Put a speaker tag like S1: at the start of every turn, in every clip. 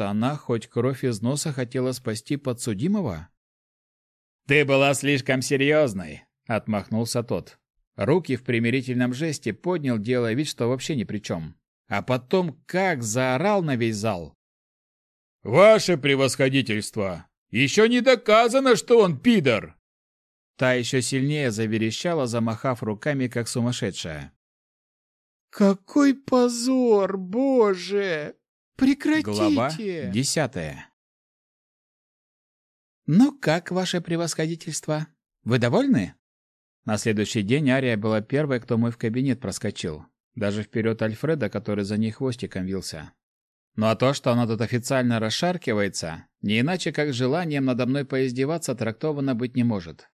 S1: что она хоть кровь из носа хотела спасти подсудимого?
S2: «Ты была слишком серьезной», — отмахнулся тот.
S1: Руки в примирительном жесте поднял, делая вид, что вообще ни при чем. А потом как заорал на весь зал.
S2: «Ваше превосходительство! Еще не доказано, что он пидор!»
S1: Та еще сильнее заверещала, замахав руками, как сумасшедшая.
S3: «Какой позор, боже! Прекратите!»
S1: Глава десятая. «Ну как, ваше превосходительство? Вы довольны?» На следующий день Ария была первой, кто мой в кабинет проскочил. Даже вперед Альфреда, который за ней хвостиком вился. Ну а то, что она тут официально расшаркивается, не иначе как желанием надо мной поиздеваться трактовано быть не может.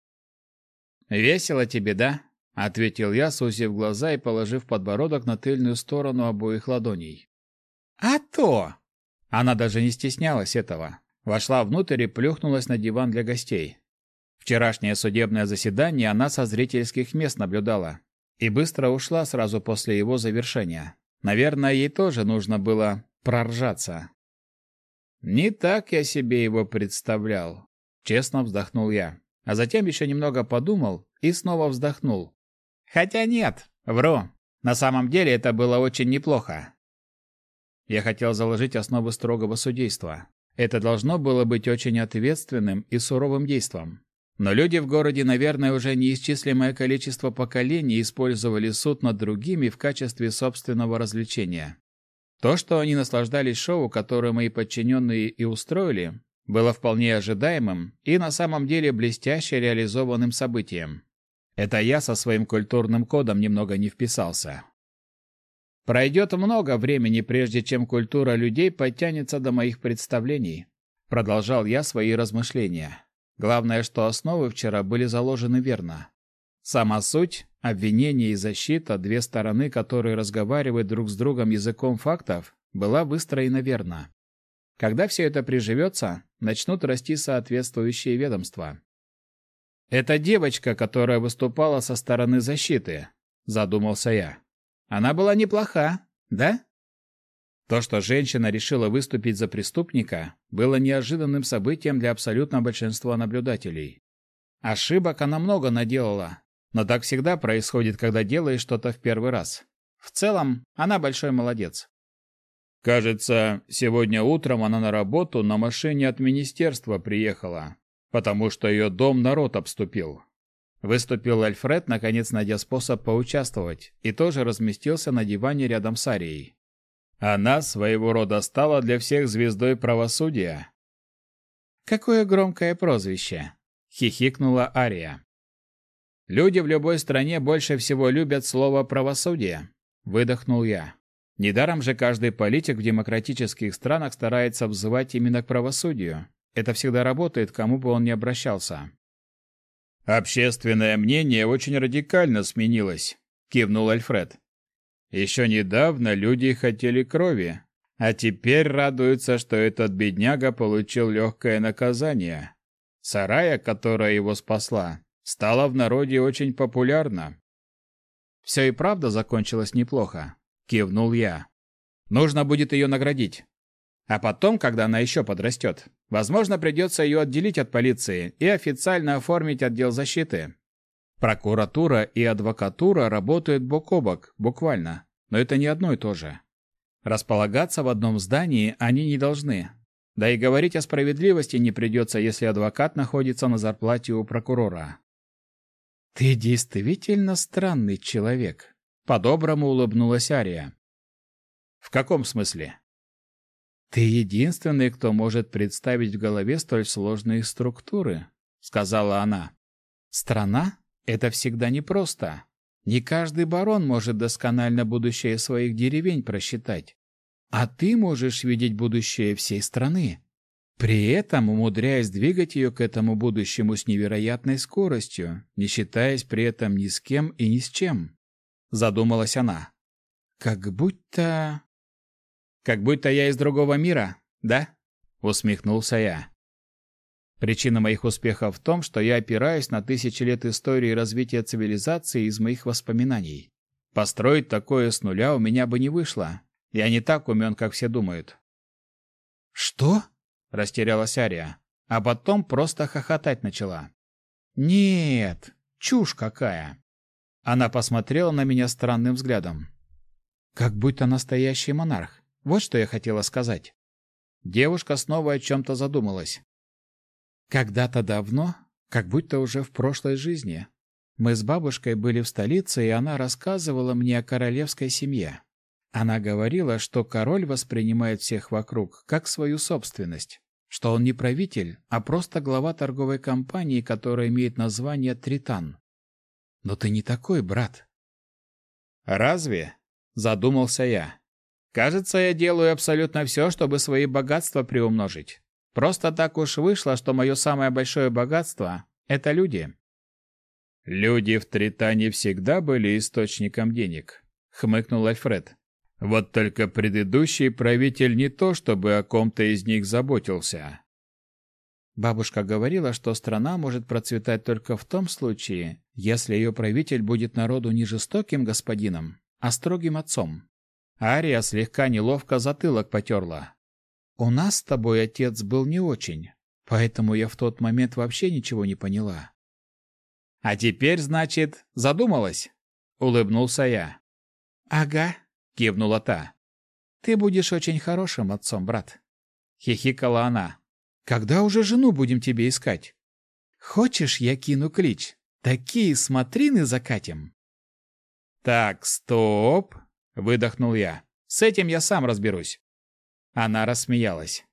S1: «Весело тебе, да?» — ответил я, сузив глаза и положив подбородок на тыльную сторону обоих ладоней. «А то!» Она даже не стеснялась этого. Вошла внутрь и плюхнулась на диван для гостей. Вчерашнее судебное заседание она со зрительских мест наблюдала и быстро ушла сразу после его завершения. Наверное, ей тоже нужно было проржаться. Не так я себе его представлял, честно вздохнул я. А затем еще немного подумал и снова вздохнул. Хотя нет, вру. На самом деле это было очень неплохо. Я хотел заложить основы строгого судейства. Это должно было быть очень ответственным и суровым действом. Но люди в городе, наверное, уже неисчислимое количество поколений использовали суд над другими в качестве собственного развлечения. То, что они наслаждались шоу, которое мои подчиненные и устроили, было вполне ожидаемым и на самом деле блестяще реализованным событием. Это я со своим культурным кодом немного не вписался. Пройдет много времени, прежде чем культура людей подтянется до моих представлений. Продолжал я свои размышления. Главное, что основы вчера были заложены верно. Сама суть, обвинение и защита, две стороны, которые разговаривают друг с другом языком фактов, была выстроена верно. Когда все это приживется, начнут расти соответствующие ведомства. «Это девочка, которая выступала со стороны защиты», — задумался я. «Она была неплоха, да?» То, что женщина решила выступить за преступника, было неожиданным событием для абсолютно большинства наблюдателей. Ошибок она много наделала, но так всегда происходит, когда делаешь что-то в первый раз. В целом, она большой молодец.
S2: Кажется, сегодня утром она на работу на машине от министерства приехала, потому что ее дом народ обступил.
S1: Выступил Альфред, наконец найдя способ поучаствовать, и тоже разместился на диване рядом с Арией.
S2: Она своего рода стала для всех звездой правосудия.
S1: Какое громкое прозвище, хихикнула Ария. Люди в любой стране больше всего любят слово правосудие, выдохнул я. Недаром же каждый политик в демократических странах старается взывать именно к правосудию. Это всегда работает, кому бы он ни обращался.
S2: Общественное мнение очень радикально сменилось, кивнул Альфред. Еще недавно люди хотели крови, а теперь радуются, что этот бедняга получил легкое наказание. Сарая, которая его спасла, стала в народе очень популярна.
S1: Все и правда закончилось неплохо кивнул я. Нужно будет ее наградить. А потом, когда она еще подрастет, возможно, придется ее отделить от полиции и официально оформить отдел защиты. Прокуратура и адвокатура работают бок о бок, буквально, но это не одно и то же. Располагаться в одном здании они не должны. Да и говорить о справедливости не придется, если адвокат находится на зарплате у прокурора. «Ты действительно странный человек», по-доброму улыбнулась Ария. В каком смысле? Ты единственный, кто может представить в голове столь сложные структуры, сказала она. Страна это всегда непросто. Не каждый барон может досконально будущее своих деревень просчитать. А ты можешь видеть будущее всей страны, при этом умудряясь двигать ее к этому будущему с невероятной скоростью, не считаясь при этом ни с кем и ни с чем задумалась она. Как будто Как будто я из другого мира, да? усмехнулся я. Причина моих успехов в том, что я опираюсь на тысячи лет истории развития цивилизации из моих воспоминаний. Построить такое с нуля у меня бы не вышло. Я не так умен, как все думают. «Что?» — растерялась Ария, а потом просто хохотать начала. «Нет, чушь какая!» Она посмотрела на меня странным взглядом. Как будто настоящий монарх. Вот что я хотела сказать. Девушка снова о чем-то задумалась. Когда-то давно, как будто уже в прошлой жизни, мы с бабушкой были в столице, и она рассказывала мне о королевской семье. Она говорила, что король воспринимает всех вокруг как свою собственность, что он не правитель, а просто глава торговой компании, которая имеет название Тритан. Но ты не такой, брат. Разве? Задумался я. Кажется, я делаю абсолютно все, чтобы свои богатства приумножить. Просто так уж вышло, что мое самое большое богатство — это люди.
S2: Люди в Тритане всегда были источником денег, хмыкнул Альфред. Вот только предыдущий правитель не то чтобы о ком-то из них заботился.
S1: Бабушка говорила, что страна может процветать только в том случае, если ее правитель будет народу не жестоким господином, а строгим отцом. Ария слегка неловко затылок потерла. «У нас с тобой отец был не очень, поэтому я в тот момент вообще ничего не поняла». «А теперь, значит, задумалась?» — улыбнулся я. «Ага», кивнула та. Ты будешь очень хорошим отцом, брат. Хихикала она. Когда уже жену будем тебе искать? Хочешь, я кину клич? Такие смотрины закатим. Так, стоп, выдохнул я. С этим я сам разберусь. Она рассмеялась.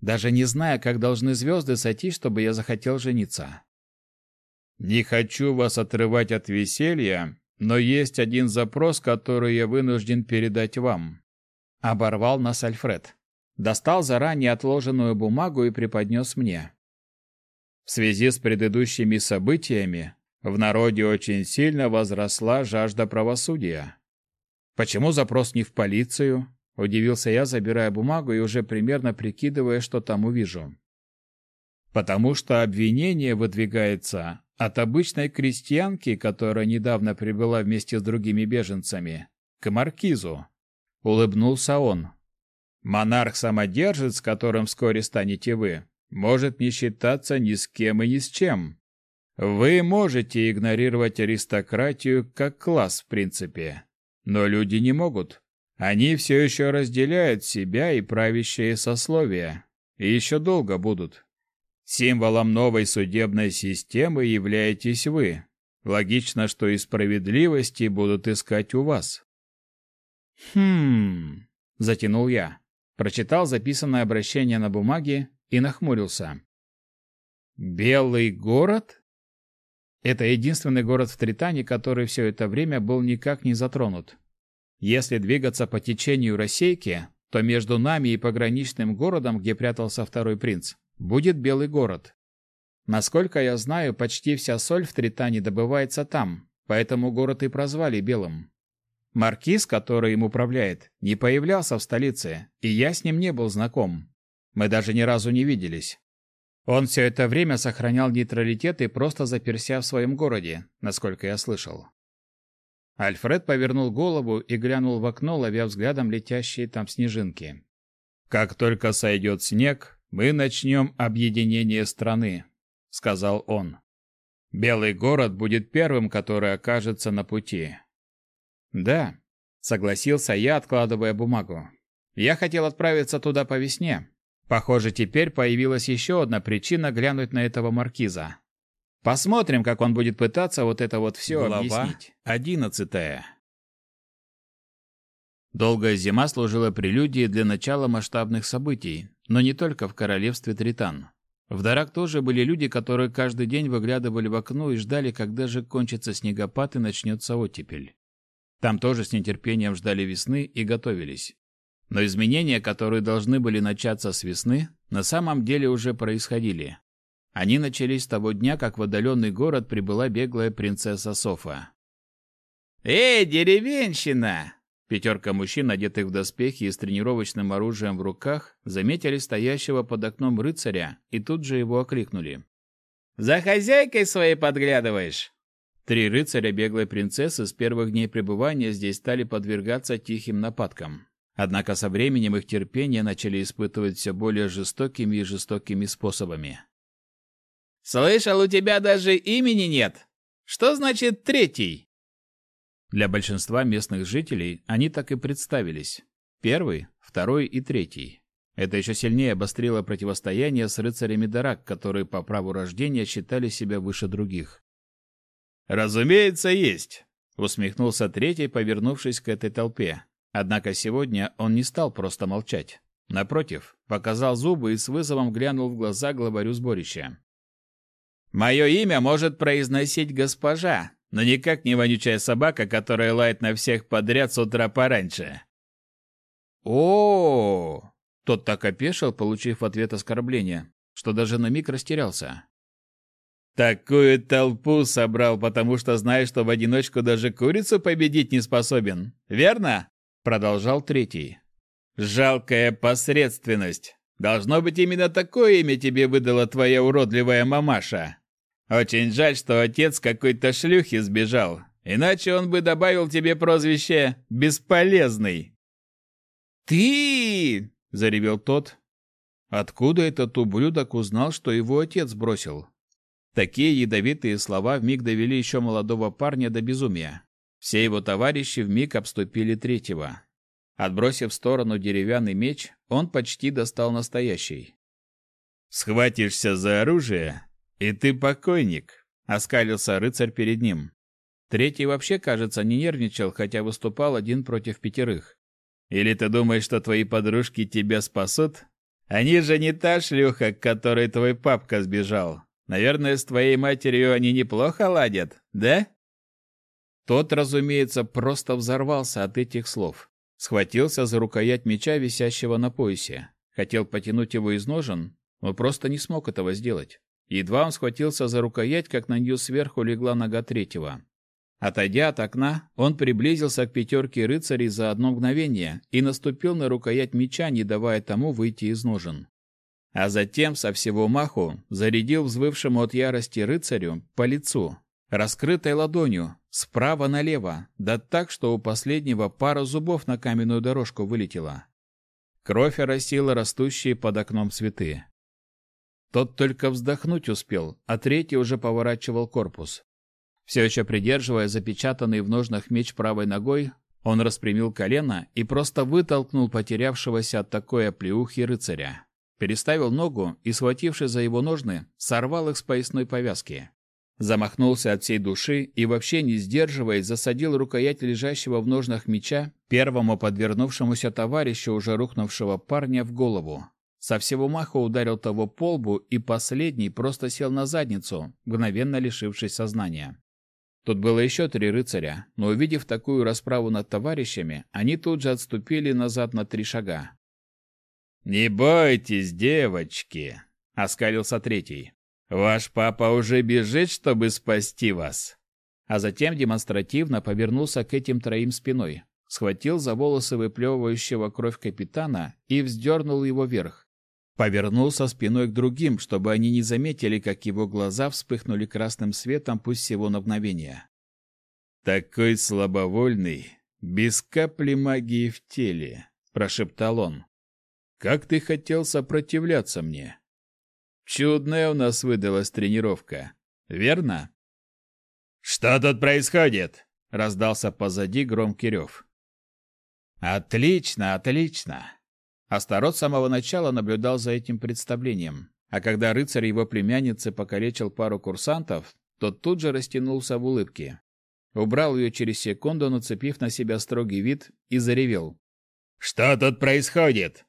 S1: Даже не зная, как должны звезды сойти, чтобы я захотел жениться.
S2: Не хочу вас отрывать от веселья, но есть один запрос, который я вынужден передать вам.
S1: Оборвал нас Альфред. Достал заранее отложенную бумагу и преподнес мне.
S2: В связи с предыдущими событиями в народе очень сильно возросла жажда правосудия.
S1: Почему запрос не в полицию? Удивился я, забирая бумагу и уже примерно прикидывая, что там увижу.
S2: Потому что обвинение выдвигается от обычной крестьянки, которая недавно прибыла вместе с другими беженцами, к маркизу. Улыбнулся он. Монарх-самодержец, которым вскоре станете вы, может не считаться ни с кем и ни с чем. Вы можете игнорировать аристократию как класс в принципе, но люди не могут. Они все еще разделяют себя и правящее сословие, и еще долго будут. Символом новой судебной системы являетесь вы. Логично, что и справедливости будут искать у вас.
S1: Хм, затянул я. Прочитал записанное обращение на бумаге и нахмурился. Белый город? Это единственный город в Тритане, который все это время был никак не затронут. Если двигаться по течению Рассейки, то между нами и пограничным городом, где прятался второй принц, будет Белый город. Насколько я знаю, почти вся соль в Тритане добывается там, поэтому город и прозвали Белым. Маркиз, который им управляет, не появлялся в столице, и я с ним не был знаком. Мы даже ни разу не виделись. Он все это время сохранял нейтралитет и просто заперся в своем городе, насколько я слышал. Альфред повернул голову и глянул в окно, ловя взглядом летящие там снежинки.
S2: «Как только сойдет снег, мы начнем объединение страны, сказал он. Белый город будет первым, который окажется на пути.
S1: Да, согласился я, откладывая бумагу. Я хотел отправиться туда по весне. Похоже, теперь появилась еще одна причина глянуть на этого маркиза. Посмотрим, как он будет пытаться вот это вот все
S2: Глава
S1: объяснить.
S2: Одиннадцатая.
S1: Долгая зима служила прелюдией для начала масштабных событий, но не только в королевстве Тритан. В Дарак тоже были люди, которые каждый день выглядывали в окно и ждали, когда же кончится снегопад и начнется оттепель. Там тоже с нетерпением ждали весны и готовились. Но изменения, которые должны были начаться с весны, на самом деле уже происходили. Они начались с того дня, как в отдаленный город прибыла беглая принцесса Софа. «Эй, деревенщина!» Пятерка мужчин, одетых в доспехи и с тренировочным оружием в руках, заметили стоящего под окном рыцаря и тут же его окликнули. «За хозяйкой своей подглядываешь?» Три рыцаря беглой принцессы с первых дней пребывания здесь стали подвергаться тихим нападкам. Однако со временем их терпение начали испытывать все более жестокими и жестокими способами.
S2: «Слышал, у тебя даже имени нет. Что значит третий?»
S1: Для большинства местных жителей они так и представились. Первый, второй и третий. Это еще сильнее обострило противостояние с рыцарями Дарак, которые по праву рождения считали себя выше других.
S2: «Разумеется, есть», —
S1: усмехнулся третий, повернувшись к этой толпе. Однако сегодня он не стал просто молчать. Напротив, показал зубы и с вызовом глянул в глаза главарю сборища.
S2: «Мое имя может произносить госпожа, но никак не вонючая собака, которая лает на всех подряд с утра пораньше».
S1: О, -о, -о, Тот так опешил, получив ответ оскорбления, что даже на миг растерялся.
S2: Такую толпу собрал, потому что знаешь, что в одиночку даже курицу победить не способен. Верно? Продолжал третий. Жалкая посредственность. Должно быть, именно такое имя тебе выдала твоя уродливая мамаша. Очень жаль, что отец какой-то шлюхи сбежал, иначе он бы добавил тебе прозвище «бесполезный».
S1: «Ты!» — заревел тот. Откуда этот ублюдок узнал, что его отец бросил? Такие ядовитые слова вмиг довели еще молодого парня до безумия. Все его товарищи вмиг обступили третьего. Отбросив в сторону деревянный меч, он почти достал настоящий.
S2: «Схватишься за оружие, и ты покойник», — оскалился рыцарь перед ним.
S1: Третий вообще, кажется, не нервничал, хотя выступал один против пятерых.
S2: «Или ты думаешь, что твои подружки тебя спасут? Они же не та шлюха, к которой твой папка сбежал. Наверное, с твоей матерью они неплохо ладят, да?»
S1: Тот, разумеется, просто взорвался от этих слов. Схватился за рукоять меча, висящего на поясе. Хотел потянуть его из ножен, но просто не смог этого сделать. Едва он схватился за рукоять, как на нее сверху легла нога третьего. Отойдя от окна, он приблизился к пятерке рыцарей за одно мгновение и наступил на рукоять меча, не давая тому выйти из ножен. А затем со всего маху зарядил взвывшему от ярости рыцарю по лицу, раскрытой ладонью, справа налево, да так, что у последнего пара зубов на каменную дорожку вылетела. Кровь оросила растущие под окном цветы. Тот только вздохнуть успел, а третий уже поворачивал корпус. Все еще придерживая запечатанный в ножнах меч правой ногой, он распрямил колено и просто вытолкнул потерявшегося от такой оплеухи рыцаря переставил ногу и, схватившись за его ножны, сорвал их с поясной повязки. Замахнулся от всей души и, вообще не сдерживаясь, засадил рукоять лежащего в ножнах меча первому подвернувшемуся товарищу уже рухнувшего парня в голову. Со всего маха ударил того по лбу, и последний просто сел на задницу, мгновенно лишившись сознания. Тут было еще три рыцаря, но увидев такую расправу над товарищами, они тут же отступили назад на три шага.
S2: «Не бойтесь, девочки!» — оскалился третий. «Ваш папа уже бежит, чтобы спасти вас!»
S1: А затем демонстративно повернулся к этим троим спиной, схватил за волосы выплевывающего кровь капитана и вздернул его вверх. Повернулся спиной к другим, чтобы они не заметили, как его глаза вспыхнули красным светом, пусть всего на мгновение.
S2: «Такой слабовольный, без капли магии в теле», — прошептал он. Как ты хотел сопротивляться мне? Чудная у нас выдалась тренировка, верно? Что тут происходит? раздался позади громкий рев.
S1: Отлично, отлично. Астарот с самого начала наблюдал за этим представлением, а когда рыцарь его племянницы покалечил пару курсантов, тот тут же растянулся в улыбке. Убрал ее через секунду, нацепив на себя строгий вид, и заревел.
S2: «Что тут происходит?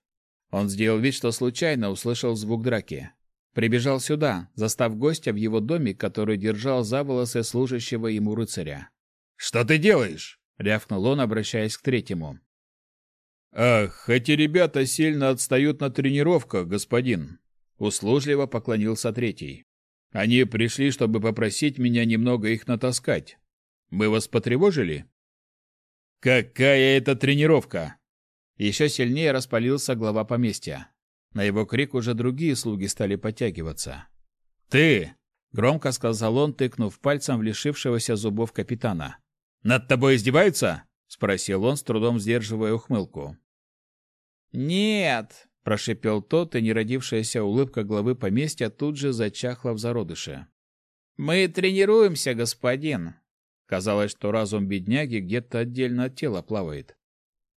S1: Он сделал вид, что случайно услышал звук драки. Прибежал сюда, застав гостя в его доме, который держал за волосы служащего ему рыцаря.
S2: «Что ты делаешь?»
S1: — рявкнул он, обращаясь к третьему.
S2: «Ах, эти ребята сильно отстают на тренировках, господин!» Услужливо поклонился третий. «Они пришли, чтобы попросить меня немного их натаскать. Мы вас потревожили?» «Какая это тренировка?»
S1: Еще сильнее распалился глава поместья. На его крик уже другие слуги стали подтягиваться.
S2: «Ты!»
S1: — громко сказал он, тыкнув пальцем в лишившегося зубов капитана.
S2: «Над тобой издеваются?»
S1: — спросил он, с трудом сдерживая ухмылку. «Нет!» – прошипел тот, и неродившаяся улыбка главы поместья тут же зачахла в зародыше. «Мы тренируемся, господин!» Казалось, что разум бедняги где-то отдельно от тела плавает.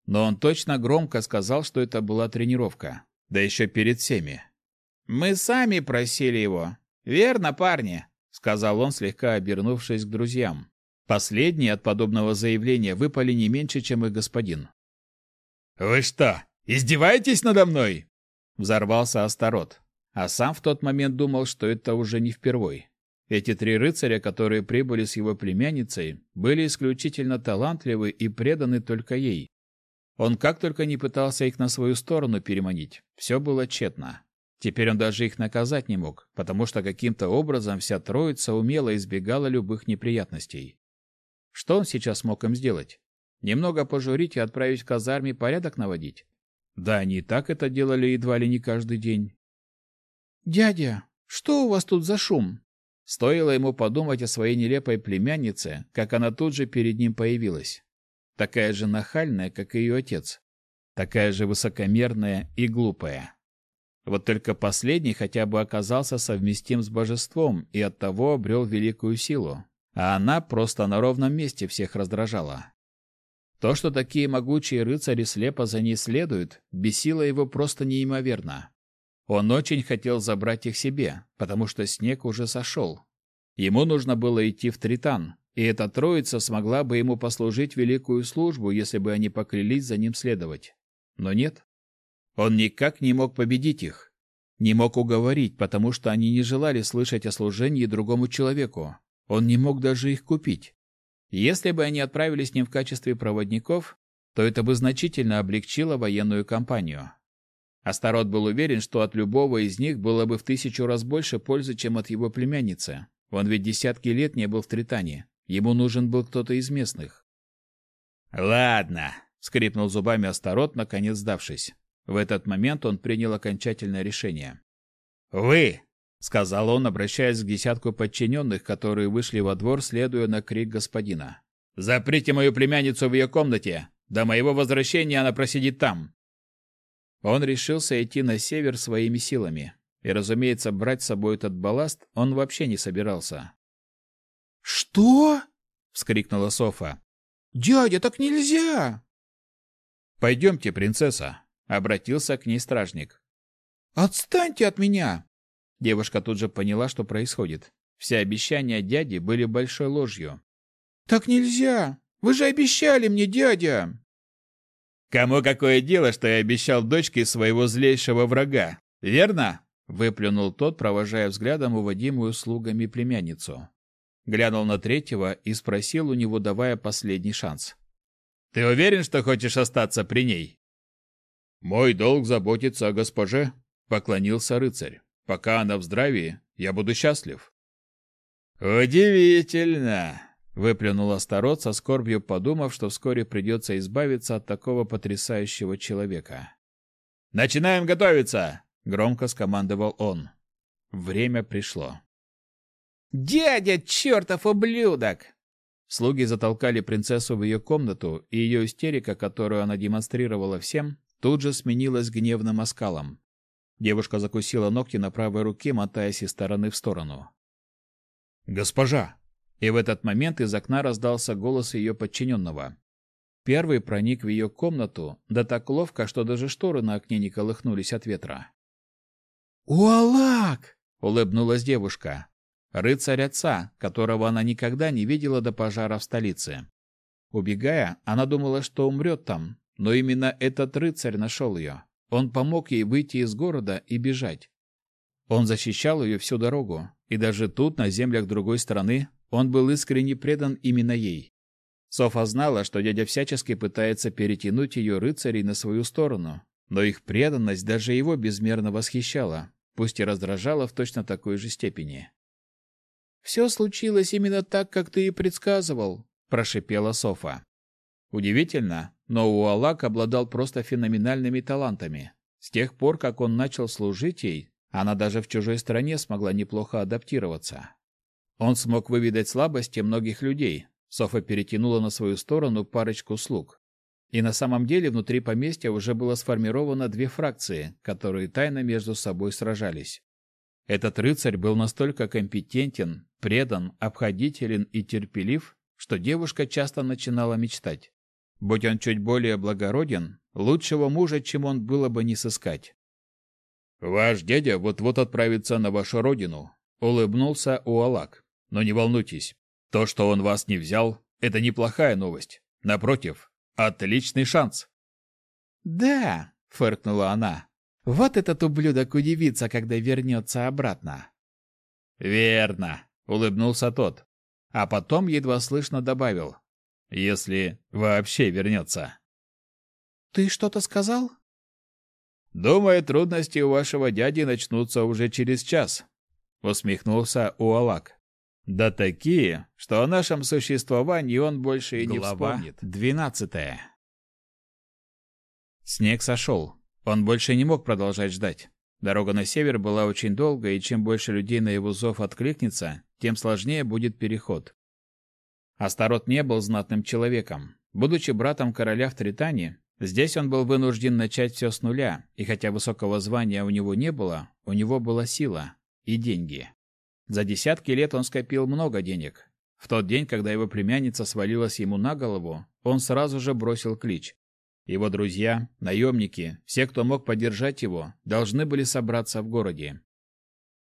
S1: Но он точно громко сказал, что это была тренировка. Да еще перед всеми. «Мы сами просили его. Верно, парни?» — сказал он, слегка обернувшись к друзьям. Последние от подобного заявления выпали не меньше, чем их господин.
S2: «Вы что, издеваетесь надо мной?» — взорвался Астарот.
S1: А сам в тот момент думал, что это уже не впервой. Эти три рыцаря, которые прибыли с его племянницей, были исключительно талантливы и преданы только ей. Он как только не пытался их на свою сторону переманить, все было тщетно. Теперь он даже их наказать не мог, потому что каким-то образом вся троица умело избегала любых неприятностей. Что он сейчас мог им сделать? Немного пожурить и отправить в казарме порядок наводить? Да они и так это делали едва ли не каждый день. «Дядя, что у вас тут за шум?» Стоило ему подумать о своей нелепой племяннице, как она тут же перед ним появилась. Такая же нахальная, как и ее отец. Такая же высокомерная и глупая. Вот только последний хотя бы оказался совместим с божеством и оттого обрел великую силу, а она просто на ровном месте всех раздражала. То, что такие могучие рыцари слепо за ней следуют, бесило его просто неимоверно. Он очень хотел забрать их себе, потому что снег уже сошел. Ему нужно было идти в Тритан, и эта троица смогла бы ему послужить великую службу, если бы они поклялись за ним следовать. Но нет. Он никак не мог победить их. Не мог уговорить, потому что они не желали слышать о служении другому человеку. Он не мог даже их купить. Если бы они отправились с ним в качестве проводников, то это бы значительно облегчило военную кампанию. Астарот был уверен, что от любого из них было бы в тысячу раз больше пользы, чем от его племянницы. Он ведь десятки лет не был в Тритане. Ему нужен был кто-то из местных.
S2: «Ладно», — скрипнул зубами Астарот, наконец сдавшись. В этот момент он принял окончательное решение. «Вы!» — сказал он, обращаясь к десятку подчиненных, которые вышли во двор, следуя на крик господина. «Заприте мою племянницу в ее комнате! До моего возвращения она просидит там!»
S1: Он решился идти на север своими силами. И, разумеется, брать с собой этот балласт он вообще не собирался.
S3: «Что?»
S1: — вскрикнула Софа.
S3: «Дядя, так нельзя!»
S1: «Пойдемте, принцесса!» — обратился к ней стражник.
S3: «Отстаньте от меня!»
S1: Девушка тут же поняла, что происходит. Все обещания дяди были большой ложью.
S3: «Так нельзя! Вы же обещали мне, дядя!»
S2: «Кому какое дело, что я обещал дочке своего злейшего врага, верно?»
S1: Выплюнул тот, провожая взглядом уводимую слугами племянницу. Глянул на третьего и спросил у него, давая последний шанс.
S2: «Ты уверен, что хочешь остаться при ней?»
S1: «Мой долг заботиться о госпоже», — поклонился рыцарь. «Пока она в здравии, я буду счастлив».
S2: «Удивительно!» — выплюнул Астарот со скорбью, подумав, что вскоре придется избавиться от такого потрясающего человека. «Начинаем готовиться!» — громко скомандовал он. Время пришло.
S3: «Дядя, чертов ублюдок!»
S1: Слуги затолкали принцессу в ее комнату, и ее истерика, которую она демонстрировала всем, тут же сменилась гневным оскалом. Девушка закусила ногти на правой руке, мотаясь из стороны в сторону. «Госпожа!» И в этот момент из окна раздался голос ее подчиненного. Первый проник в ее комнату, да так ловко, что даже шторы на окне не колыхнулись от ветра.
S3: «Уалак!»
S1: — улыбнулась девушка. Рыцарь отца, которого она никогда не видела до пожара в столице. Убегая, она думала, что умрет там, но именно этот рыцарь нашел ее. Он помог ей выйти из города и бежать. Он защищал ее всю дорогу, и даже тут, на землях другой страны, он был искренне предан именно ей. Софа знала, что дядя всячески пытается перетянуть ее рыцарей на свою сторону, но их преданность даже его безмерно восхищала, пусть и раздражала в точно такой же степени.
S3: «Все случилось именно так, как ты и предсказывал», – прошипела Софа.
S1: Удивительно, но Уалак обладал просто феноменальными талантами. С тех пор, как он начал служить ей, она даже в чужой стране смогла неплохо адаптироваться. Он смог выведать слабости многих людей. Софа перетянула на свою сторону парочку слуг. И на самом деле внутри поместья уже было сформировано две фракции, которые тайно между собой сражались. Этот рыцарь был настолько компетентен, предан, обходителен и терпелив, что девушка часто начинала мечтать. Будь он чуть более благороден, лучшего мужа, чем он, было бы не сыскать.
S2: «Ваш дядя вот-вот отправится на вашу родину», — улыбнулся Уалак. «Но не волнуйтесь, то, что он вас не взял, это неплохая новость. Напротив, отличный шанс».
S1: «Да», — фыркнула она, — «вот этот ублюдок удивится, когда вернется обратно».
S2: «Верно», — улыбнулся тот, а потом едва слышно добавил, «если вообще вернется».
S1: «Ты что-то сказал?»
S2: «Думаю, трудности у вашего дяди начнутся уже через час», — усмехнулся Уалак. «Да такие, что о нашем существовании он больше и не
S1: Глава
S2: вспомнит».
S1: двенадцатая Снег сошел. Он больше не мог продолжать ждать. Дорога на север была очень долгой, и чем больше людей на его зов откликнется, тем сложнее будет переход. Астарот не был знатным человеком. Будучи братом короля в Тритане, Здесь он был вынужден начать все с нуля, и хотя высокого звания у него не было, у него была сила и деньги. За десятки лет он скопил много денег. В тот день, когда его племянница свалилась ему на голову, он сразу же бросил клич. Его друзья, наемники, все, кто мог поддержать его, должны были собраться в городе.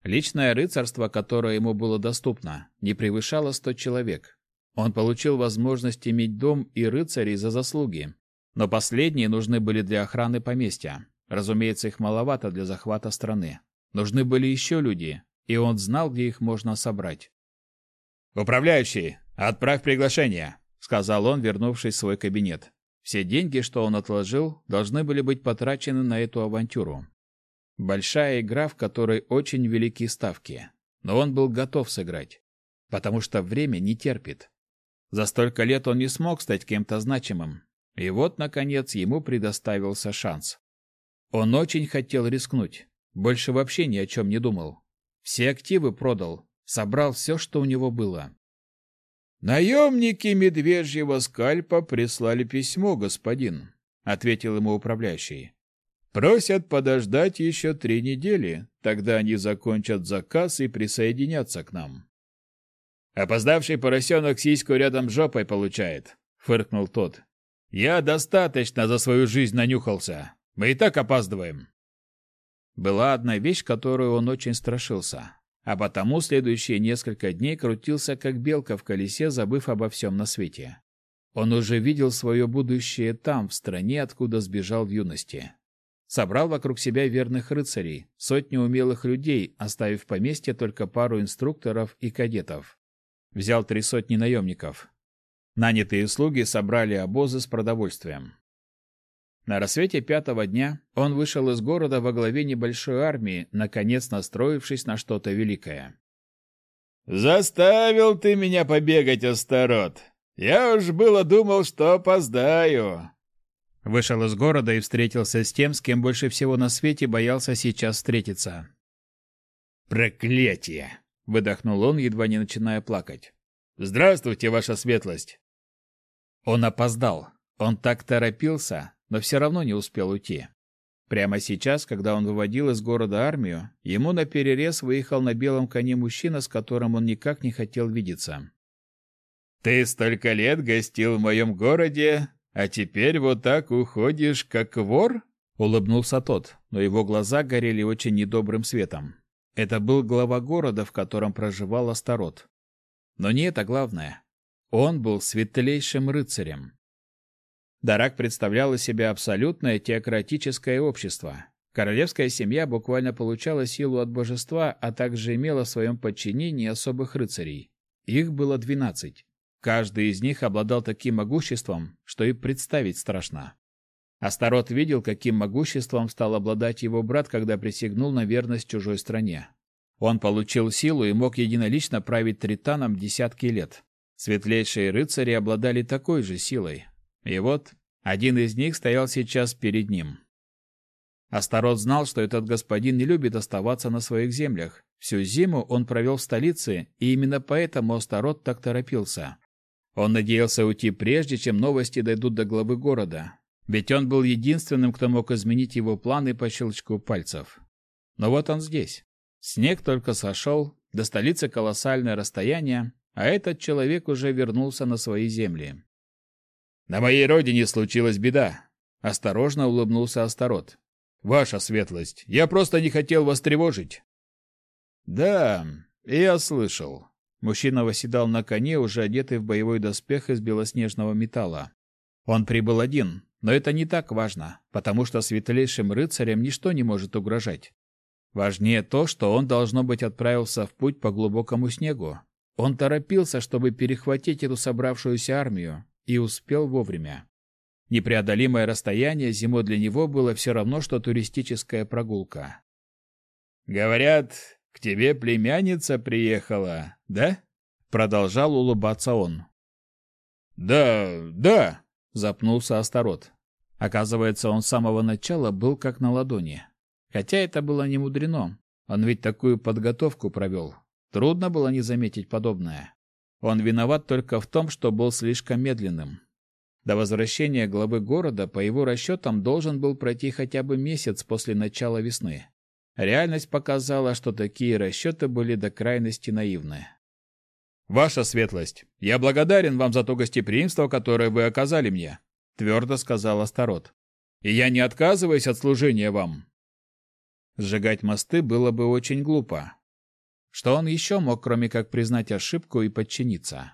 S1: Личное рыцарство, которое ему было доступно, не превышало сто человек. Он получил возможность иметь дом и рыцарей за заслуги, но последние нужны были для охраны поместья. Разумеется, их маловато для захвата страны. Нужны были еще люди, и он знал, где их можно собрать.
S2: «Управляющий, отправь приглашение», — сказал он, вернувшись в свой кабинет.
S1: Все деньги, что он отложил, должны были быть потрачены на эту авантюру. Большая игра, в которой очень велики ставки. Но он был готов сыграть, потому что время не терпит. За столько лет он не смог стать кем-то значимым, и вот, наконец, ему предоставился шанс. Он очень хотел рискнуть, больше вообще ни о чем не думал. Все активы продал, собрал все, что у него было.
S2: «Наемники медвежьего скальпа прислали письмо, господин», — ответил ему управляющий. «Просят подождать еще три недели, тогда они закончат заказ и присоединятся к нам».
S1: «Опоздавший поросенок сиську рядом жопой получает», — фыркнул тот. Я достаточно за свою жизнь нанюхался. Мы и так опаздываем. Была одна вещь, которую он очень страшился, а потому следующие несколько дней крутился как белка в колесе, забыв обо всем на свете. Он уже видел свое будущее там, в стране, откуда сбежал в юности. Собрал вокруг себя верных рыцарей, сотни умелых людей, оставив поместье только пару инструкторов и кадетов. Взял три сотни наемников, Нанятые слуги собрали обозы с продовольствием. На рассвете пятого дня он вышел из города во главе небольшой армии, наконец настроившись на что-то великое.
S2: «Заставил ты меня побегать, Астарот! Я уж было думал, что опоздаю!»
S1: Вышел из города и встретился с тем, с кем больше всего на свете боялся сейчас встретиться.
S2: «Проклятие!» — выдохнул он, едва не начиная плакать.
S1: «Здравствуйте, ваша светлость!» Он опоздал. Он так торопился, но все равно не успел уйти. Прямо сейчас, когда он выводил из города армию, ему на перерез выехал на белом коне мужчина, с которым он никак не хотел видеться.
S2: «Ты столько лет гостил в моем городе, а теперь вот так уходишь, как вор?»
S1: Улыбнулся тот, но его глаза горели очень недобрым светом. Это был глава города, в котором проживал Астарот. Но не это главное. Он был светлейшим рыцарем. Дарак представлял из себя абсолютное теократическое общество. Королевская семья буквально получала силу от божества, а также имела в своем подчинении особых рыцарей. Их было двенадцать. Каждый из них обладал таким могуществом, что и представить страшно. Астарот видел, каким могуществом стал обладать его брат, когда присягнул на верность чужой стране. Он получил силу и мог единолично править Тританом десятки лет. Светлейшие рыцари обладали такой же силой. И вот один из них стоял сейчас перед ним. Астарот знал, что этот господин не любит оставаться на своих землях. Всю зиму он провел в столице, и именно поэтому Астарот так торопился. Он надеялся уйти прежде, чем новости дойдут до главы города. Ведь он был единственным, кто мог изменить его планы по щелчку пальцев. Но вот он здесь. Снег только сошел, до столицы колоссальное расстояние, а этот человек уже вернулся на свои земли. «На моей родине случилась беда», — осторожно улыбнулся Астарот. «Ваша светлость, я просто не хотел вас тревожить». «Да, я слышал». Мужчина восседал на коне, уже одетый в боевой доспех из белоснежного металла. Он прибыл один, но это не так важно, потому что светлейшим рыцарям ничто не может угрожать. Важнее то, что он, должно быть, отправился в путь по глубокому снегу. Он торопился, чтобы перехватить эту собравшуюся армию, и успел вовремя. Непреодолимое расстояние зимой для него было все равно, что туристическая прогулка. «Говорят, к тебе племянница приехала, да?» Продолжал улыбаться он. «Да, да», — запнулся Астарот. Оказывается, он с самого начала был как на ладони. Хотя это было не мудрено. Он ведь такую подготовку провел. Трудно было не заметить подобное. Он виноват только в том, что был слишком медленным. До возвращения главы города, по его расчетам, должен был пройти хотя бы месяц после начала весны. Реальность показала, что такие расчеты были до крайности наивны. «Ваша светлость, я благодарен вам за то гостеприимство, которое вы оказали мне», — твердо сказал Астарот. «И я не отказываюсь от служения вам». Сжигать мосты было бы очень глупо. Что он еще мог, кроме как признать ошибку и подчиниться?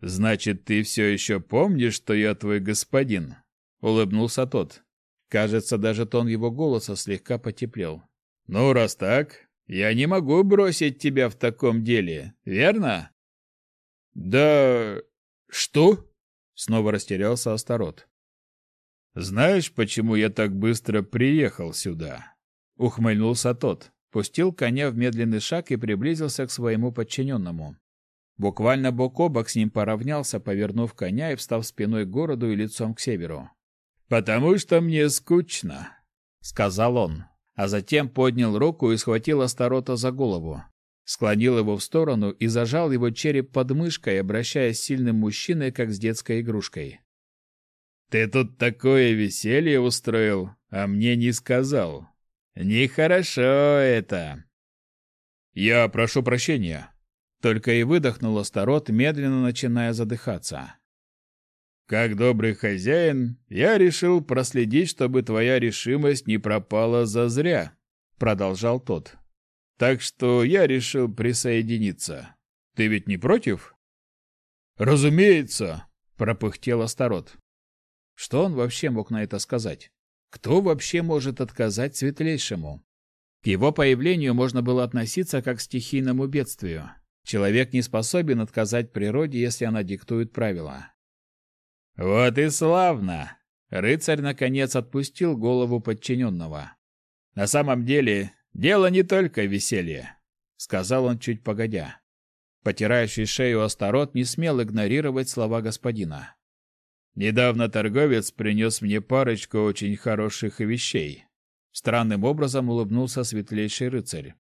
S1: «Значит, ты все еще помнишь, что я твой господин?» — улыбнулся тот. Кажется, даже тон его голоса слегка потеплел. «Ну, раз так, я не могу бросить тебя в таком деле, верно?» «Да... что?» — снова растерялся Астарот. «Знаешь, почему я так быстро приехал сюда?» — ухмыльнулся тот, пустил коня в медленный шаг и приблизился к своему подчиненному. Буквально бок о бок с ним поравнялся, повернув коня и встав спиной к городу и лицом к северу. «Потому что мне скучно», — сказал он, а затем поднял руку и схватил Астарота за голову. Склонил его в сторону и зажал его череп под мышкой, обращаясь сильным мужчиной, как с детской игрушкой. «Ты тут такое веселье устроил, а мне не сказал. Нехорошо это!» «Я прошу прощения», — только и выдохнул Астарот, медленно начиная задыхаться. Как добрый хозяин, я решил проследить, чтобы твоя решимость не пропала зазря, продолжал тот. Так что я решил присоединиться. Ты ведь не против? Разумеется, пропыхтел Астарот. Что он вообще мог на это сказать? Кто вообще может отказать светлейшему? К его появлению можно было относиться как к стихийному бедствию. Человек не способен отказать природе, если она диктует правила. Вот и славно. Рыцарь наконец отпустил голову подчиненного. На самом деле, дело не только веселье, сказал он чуть погодя. Потирающий шею Астарот не смел игнорировать слова господина. Недавно торговец принес мне парочку очень хороших вещей. Странным образом улыбнулся светлейший рыцарь.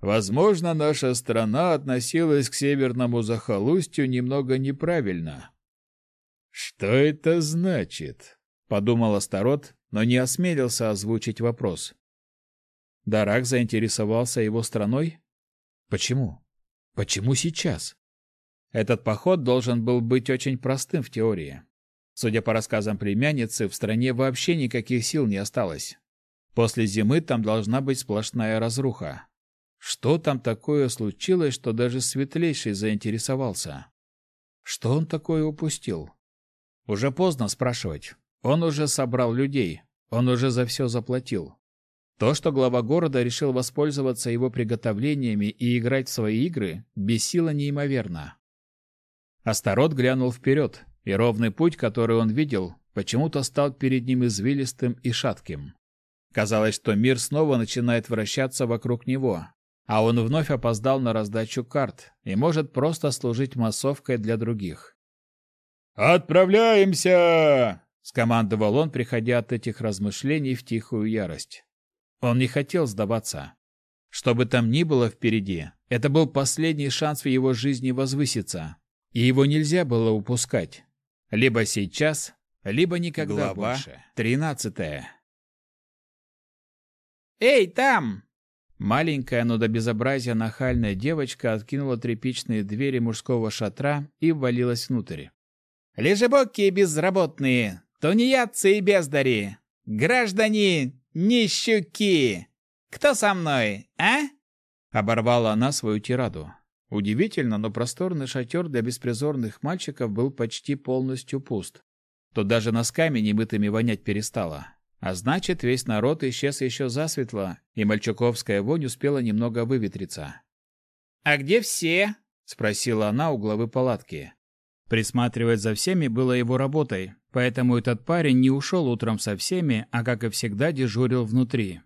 S1: Возможно, наша страна относилась к северному захолустью немного неправильно. Что это значит? подумал Астарот, но не осмелился озвучить вопрос. Дарак заинтересовался его страной? Почему? Почему сейчас? Этот поход должен был быть очень простым в теории. Судя по рассказам племянницы, в стране вообще никаких сил не осталось. После зимы там должна быть сплошная разруха. Что там такое случилось, что даже светлейший заинтересовался? Что он такое упустил? Уже поздно спрашивать. Он уже собрал людей, он уже за все заплатил. То, что глава города решил воспользоваться его приготовлениями и играть в свои игры, бесило неимоверно. Астарот глянул вперед, и ровный путь, который он видел, почему-то стал перед ним извилистым и шатким. Казалось, что мир снова начинает вращаться вокруг него, а он вновь опоздал на раздачу карт и может просто служить массовкой для других. «Отправляемся!» — скомандовал он, приходя от этих размышлений в тихую ярость. Он не хотел сдаваться. Что бы там ни было впереди, это был последний шанс в его жизни возвыситься, и его нельзя было упускать. Либо сейчас, либо никогда
S2: Глава
S1: больше. Тринадцатая. «Эй, там!» Маленькая, но до безобразия нахальная девочка откинула тряпичные двери мужского шатра и ввалилась внутрь. «Лежебокие безработные, тунеядцы и бездари, граждане нищуки! Кто со мной, а?» Оборвала она свою тираду. Удивительно, но просторный шатер для беспризорных мальчиков был почти полностью пуст. Тут даже носками немытыми вонять перестало. А значит, весь народ исчез еще засветло, и мальчуковская вонь успела немного выветриться. «А где все?» — спросила она у главы палатки. Присматривать за всеми было его работой, поэтому этот парень не ушел утром со всеми, а, как и всегда, дежурил внутри.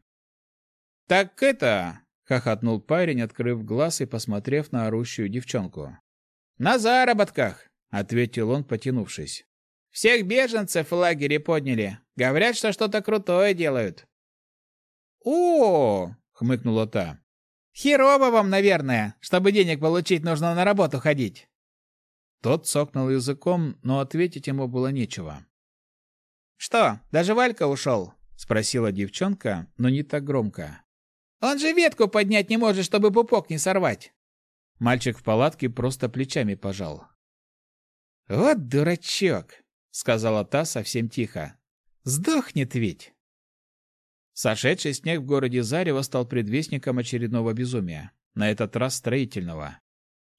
S1: «Так это...» — хохотнул парень, открыв глаз и посмотрев на орущую девчонку. «На заработках!» — ответил он, потянувшись. «Всех беженцев в лагере подняли. Говорят, что что-то крутое делают». «О!» — хмыкнула та. «Херово вам, наверное. Чтобы денег получить, нужно на работу ходить». Тот цокнул языком, но ответить ему было нечего. «Что, даже Валька ушел?» — спросила девчонка, но не так громко. Он же ветку поднять не может, чтобы пупок не сорвать. Мальчик в палатке просто плечами пожал. Вот дурачок, сказала та совсем тихо. Сдохнет ведь. Сошедший снег в городе Зарево стал предвестником очередного безумия, на этот раз строительного.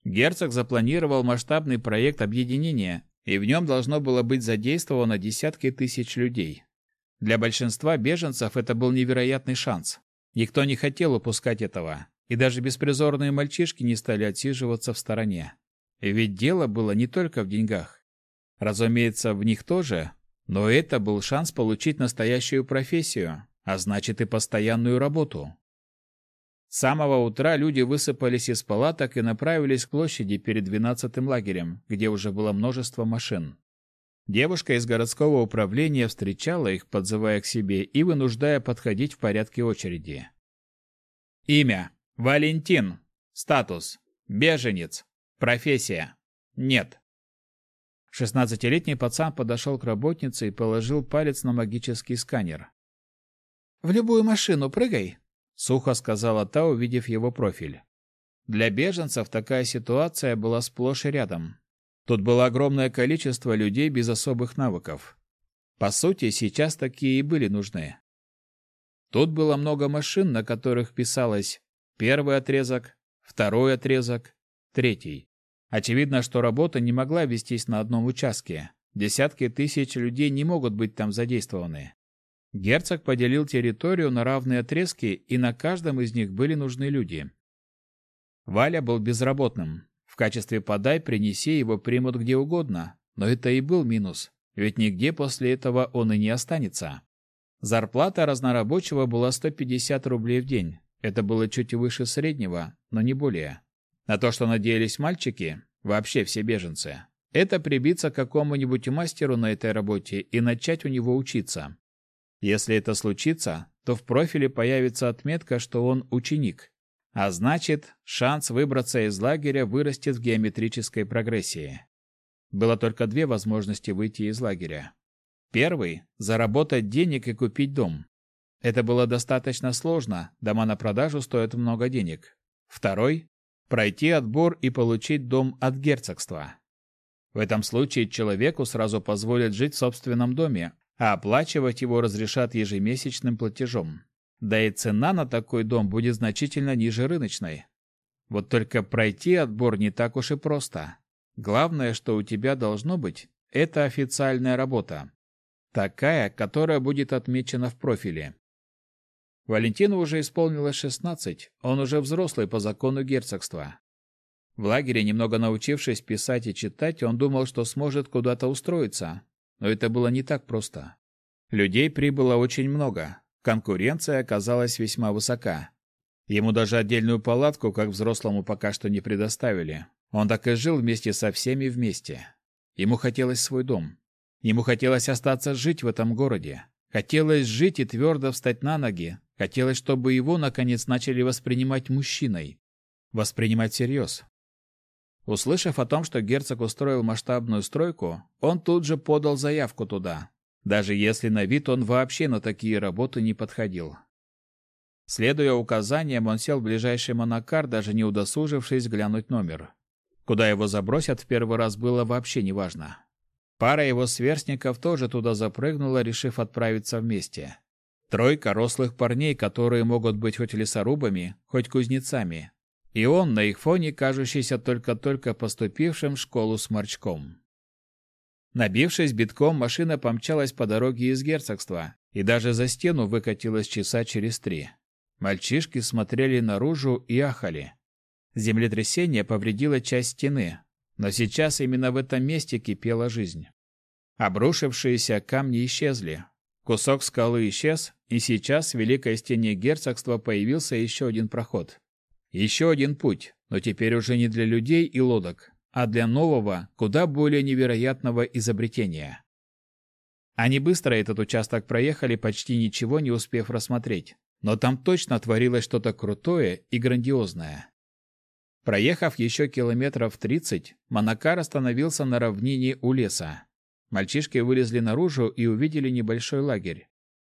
S1: Герцог запланировал масштабный проект объединения, и в нем должно было быть задействовано десятки тысяч людей. Для большинства беженцев это был невероятный шанс. Никто не хотел упускать этого, и даже беспризорные мальчишки не стали отсиживаться в стороне. Ведь дело было не только в деньгах. Разумеется, в них тоже, но это был шанс получить настоящую профессию, а значит и постоянную работу. С самого утра люди высыпались из палаток и направились к площади перед двенадцатым лагерем, где уже было множество машин. Девушка из городского управления встречала их, подзывая к себе и вынуждая подходить в порядке очереди. Имя. Валентин. Статус. Беженец. Профессия. Нет. Шестнадцатилетний пацан подошел к работнице и положил палец на магический сканер. «В любую машину прыгай», — сухо сказала та, увидев его профиль. Для беженцев такая ситуация была сплошь и рядом. Тут было огромное количество людей без особых навыков. По сути, сейчас такие и были нужны. Тут было много машин, на которых писалось первый отрезок, второй отрезок, третий. Очевидно, что работа не могла вестись на одном участке. Десятки тысяч людей не могут быть там задействованы. Герцог поделил территорию на равные отрезки, и на каждом из них были нужны люди. Валя был безработным. В качестве подай, принеси, его примут где угодно. Но это и был минус, ведь нигде после этого он и не останется. Зарплата разнорабочего была 150 рублей в день. Это было чуть выше среднего, но не более. На то, что надеялись мальчики, вообще все беженцы, это прибиться к какому-нибудь мастеру на этой работе и начать у него учиться. Если это случится, то в профиле появится отметка, что он ученик, а значит, шанс выбраться из лагеря вырастет в геометрической прогрессии. Было только две возможности выйти из лагеря. Первый – заработать денег и купить дом. Это было достаточно сложно, дома на продажу стоят много денег. Второй – пройти отбор и получить дом от герцогства. В этом случае человеку сразу позволят жить в собственном доме, а оплачивать его разрешат ежемесячным платежом. Да и цена на такой дом будет значительно ниже рыночной. Вот только пройти отбор не так уж и просто. Главное, что у тебя должно быть, это официальная работа. Такая, которая будет отмечена в профиле. Валентину уже исполнилось 16, он уже взрослый по закону герцогства. В лагере, немного научившись писать и читать, он думал, что сможет куда-то устроиться. Но это было не так просто. Людей прибыло очень много, Конкуренция оказалась весьма высока. Ему даже отдельную палатку, как взрослому, пока что не предоставили. Он так и жил вместе со всеми вместе. Ему хотелось свой дом. Ему хотелось остаться жить в этом городе. Хотелось жить и твердо встать на ноги. Хотелось, чтобы его, наконец, начали воспринимать мужчиной. Воспринимать всерьез. Услышав о том, что герцог устроил масштабную стройку, он тут же подал заявку туда, даже если на вид он вообще на такие работы не подходил. Следуя указаниям, он сел в ближайший монокар, даже не удосужившись глянуть номер. Куда его забросят в первый раз было вообще неважно. Пара его сверстников тоже туда запрыгнула, решив отправиться вместе. Тройка рослых парней, которые могут быть хоть лесорубами, хоть кузнецами. И он на их фоне, кажущийся только-только поступившим в школу сморчком. Набившись битком, машина помчалась по дороге из герцогства и даже за стену выкатилась часа через три. Мальчишки смотрели наружу и ахали. Землетрясение повредило часть стены, но сейчас именно в этом месте кипела жизнь. Обрушившиеся камни исчезли. Кусок скалы исчез, и сейчас в великой стене герцогства появился еще один проход. Еще один путь, но теперь уже не для людей и лодок, а для нового, куда более невероятного изобретения. Они быстро этот участок проехали, почти ничего не успев рассмотреть, но там точно творилось что-то крутое и грандиозное. Проехав еще километров тридцать, Монакар остановился на равнине у леса. Мальчишки вылезли наружу и увидели небольшой лагерь.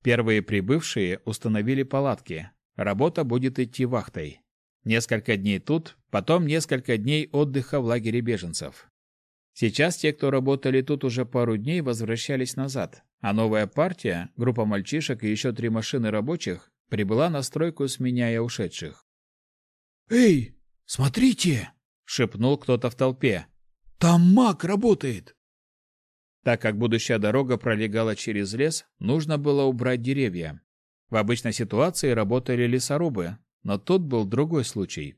S1: Первые прибывшие установили палатки. Работа будет идти вахтой. Несколько дней тут, потом несколько дней отдыха в лагере беженцев. Сейчас те, кто работали тут уже пару дней, возвращались назад, а новая партия, группа мальчишек и еще три машины рабочих, прибыла на стройку, сменяя ушедших.
S3: «Эй, смотрите!» — шепнул кто-то в толпе. «Там маг работает!»
S1: Так как будущая дорога пролегала через лес, нужно было убрать деревья. В обычной ситуации работали лесорубы, но тут был другой случай.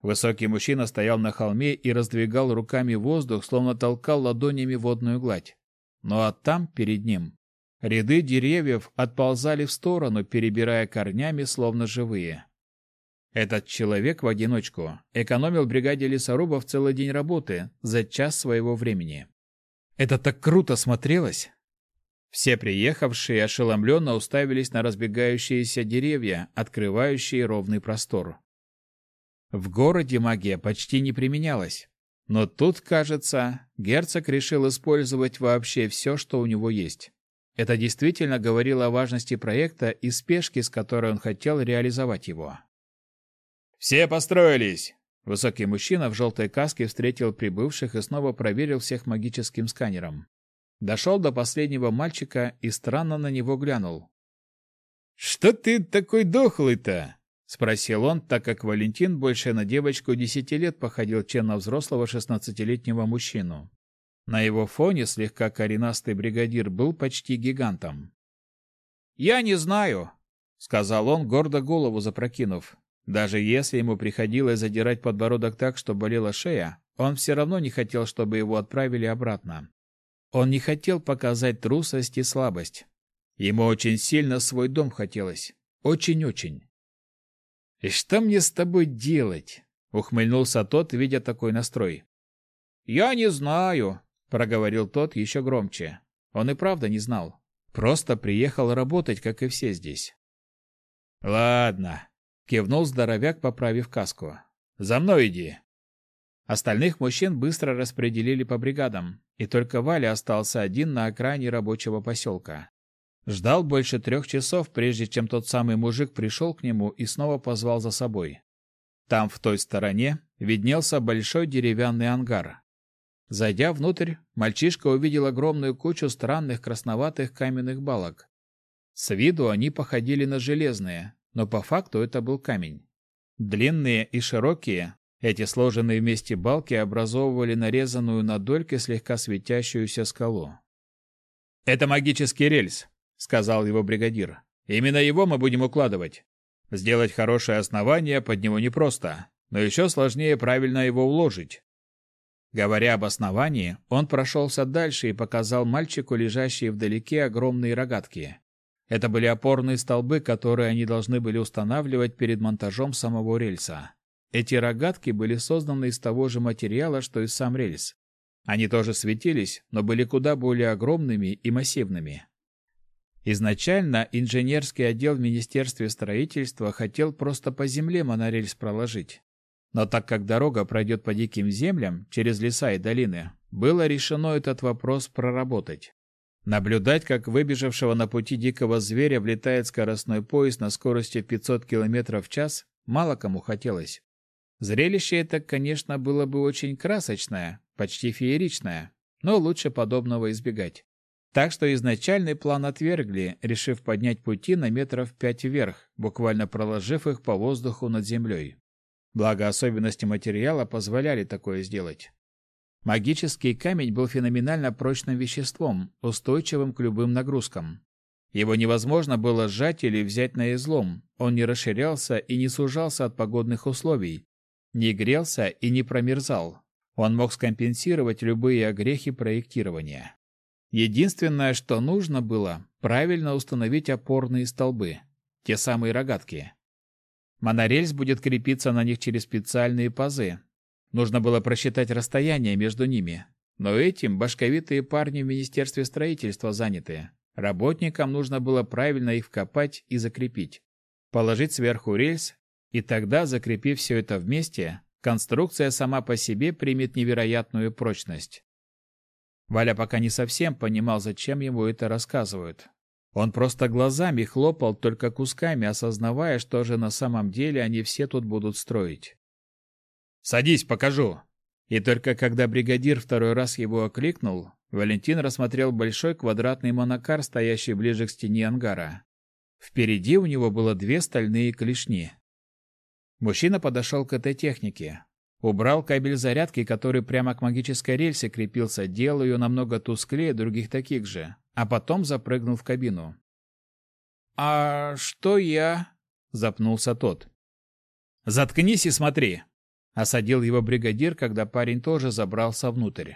S1: Высокий мужчина стоял на холме и раздвигал руками воздух, словно толкал ладонями водную гладь. Ну а там, перед ним, ряды деревьев отползали в сторону, перебирая корнями, словно живые. Этот человек в одиночку экономил бригаде лесорубов целый день работы за час своего времени. Это так круто смотрелось. Все приехавшие ошеломленно уставились на разбегающиеся деревья, открывающие ровный простор. В городе магия почти не применялась. Но тут, кажется, герцог решил использовать вообще все, что у него есть. Это действительно говорило о важности проекта и спешке, с которой он хотел реализовать его. «Все построились! Высокий мужчина в желтой каске встретил прибывших и снова проверил всех магическим сканером. Дошел до последнего мальчика и странно на него глянул. «Что ты такой дохлый-то?» — спросил он, так как Валентин больше на девочку десяти лет походил, чем на взрослого шестнадцатилетнего мужчину. На его фоне слегка коренастый бригадир был почти гигантом. «Я не знаю», — сказал он, гордо голову запрокинув. Даже если ему приходилось задирать подбородок так, что болела шея, он все равно не хотел, чтобы его отправили обратно. Он не хотел показать трусость и слабость. Ему очень сильно свой дом хотелось. Очень-очень. «И что мне с тобой делать?» — ухмыльнулся тот, видя такой настрой. «Я не знаю», — проговорил тот еще громче. Он и правда не знал. Просто приехал работать, как и все здесь. «Ладно», кивнул здоровяк, поправив каску. За мной иди. Остальных мужчин быстро распределили по бригадам, и только Валя остался один на окраине рабочего поселка. Ждал больше трех часов, прежде чем тот самый мужик пришел к нему и снова позвал за собой. Там, в той стороне, виднелся большой деревянный ангар. Зайдя внутрь, мальчишка увидел огромную кучу странных красноватых каменных балок. С виду они походили на железные, но по факту это был камень. Длинные и широкие, эти сложенные вместе балки образовывали нарезанную на дольки слегка светящуюся скалу. «Это магический рельс», — сказал его бригадир. «Именно его мы будем укладывать. Сделать хорошее основание под него непросто, но еще сложнее правильно его уложить». Говоря об основании, он прошелся дальше и показал мальчику лежащие вдалеке огромные рогатки. Это были опорные столбы, которые они должны были устанавливать перед монтажом самого рельса. Эти рогатки были созданы из того же материала, что и сам рельс. Они тоже светились, но были куда более огромными и массивными. Изначально инженерский отдел в Министерстве строительства хотел просто по земле монорельс проложить. Но так как дорога пройдет по диким землям, через леса и долины, было решено этот вопрос проработать. Наблюдать, как выбежавшего на пути дикого зверя влетает скоростной поезд на скорости 500 км в час, мало кому хотелось. Зрелище это, конечно, было бы очень красочное, почти фееричное, но лучше подобного избегать. Так что изначальный план отвергли, решив поднять пути на метров пять вверх, буквально проложив их по воздуху над землей. Благо особенности материала позволяли такое сделать. Магический камень был феноменально прочным веществом, устойчивым к любым нагрузкам. Его невозможно было сжать или взять на излом, он не расширялся и не сужался от погодных условий, не грелся и не промерзал. Он мог скомпенсировать любые огрехи проектирования. Единственное, что нужно было, правильно установить опорные столбы, те самые рогатки. Монорельс будет крепиться на них через специальные пазы. Нужно было просчитать расстояние между ними. Но этим башковитые парни в Министерстве строительства заняты. Работникам нужно было правильно их вкопать и закрепить. Положить сверху рельс, и тогда, закрепив все это вместе, конструкция сама по себе примет невероятную прочность. Валя пока не совсем понимал, зачем ему это рассказывают. Он просто глазами хлопал только кусками, осознавая, что же на самом деле они все тут будут строить. «Садись, покажу!» И только когда бригадир второй раз его окликнул, Валентин рассмотрел большой квадратный монокар, стоящий ближе к стене ангара. Впереди у него было две стальные клешни. Мужчина подошел к этой технике. Убрал кабель зарядки, который прямо к магической рельсе крепился, делая ее намного тусклее других таких же, а потом запрыгнул в кабину. «А что я?» — запнулся тот. «Заткнись и смотри!» — осадил его бригадир, когда парень тоже забрался внутрь.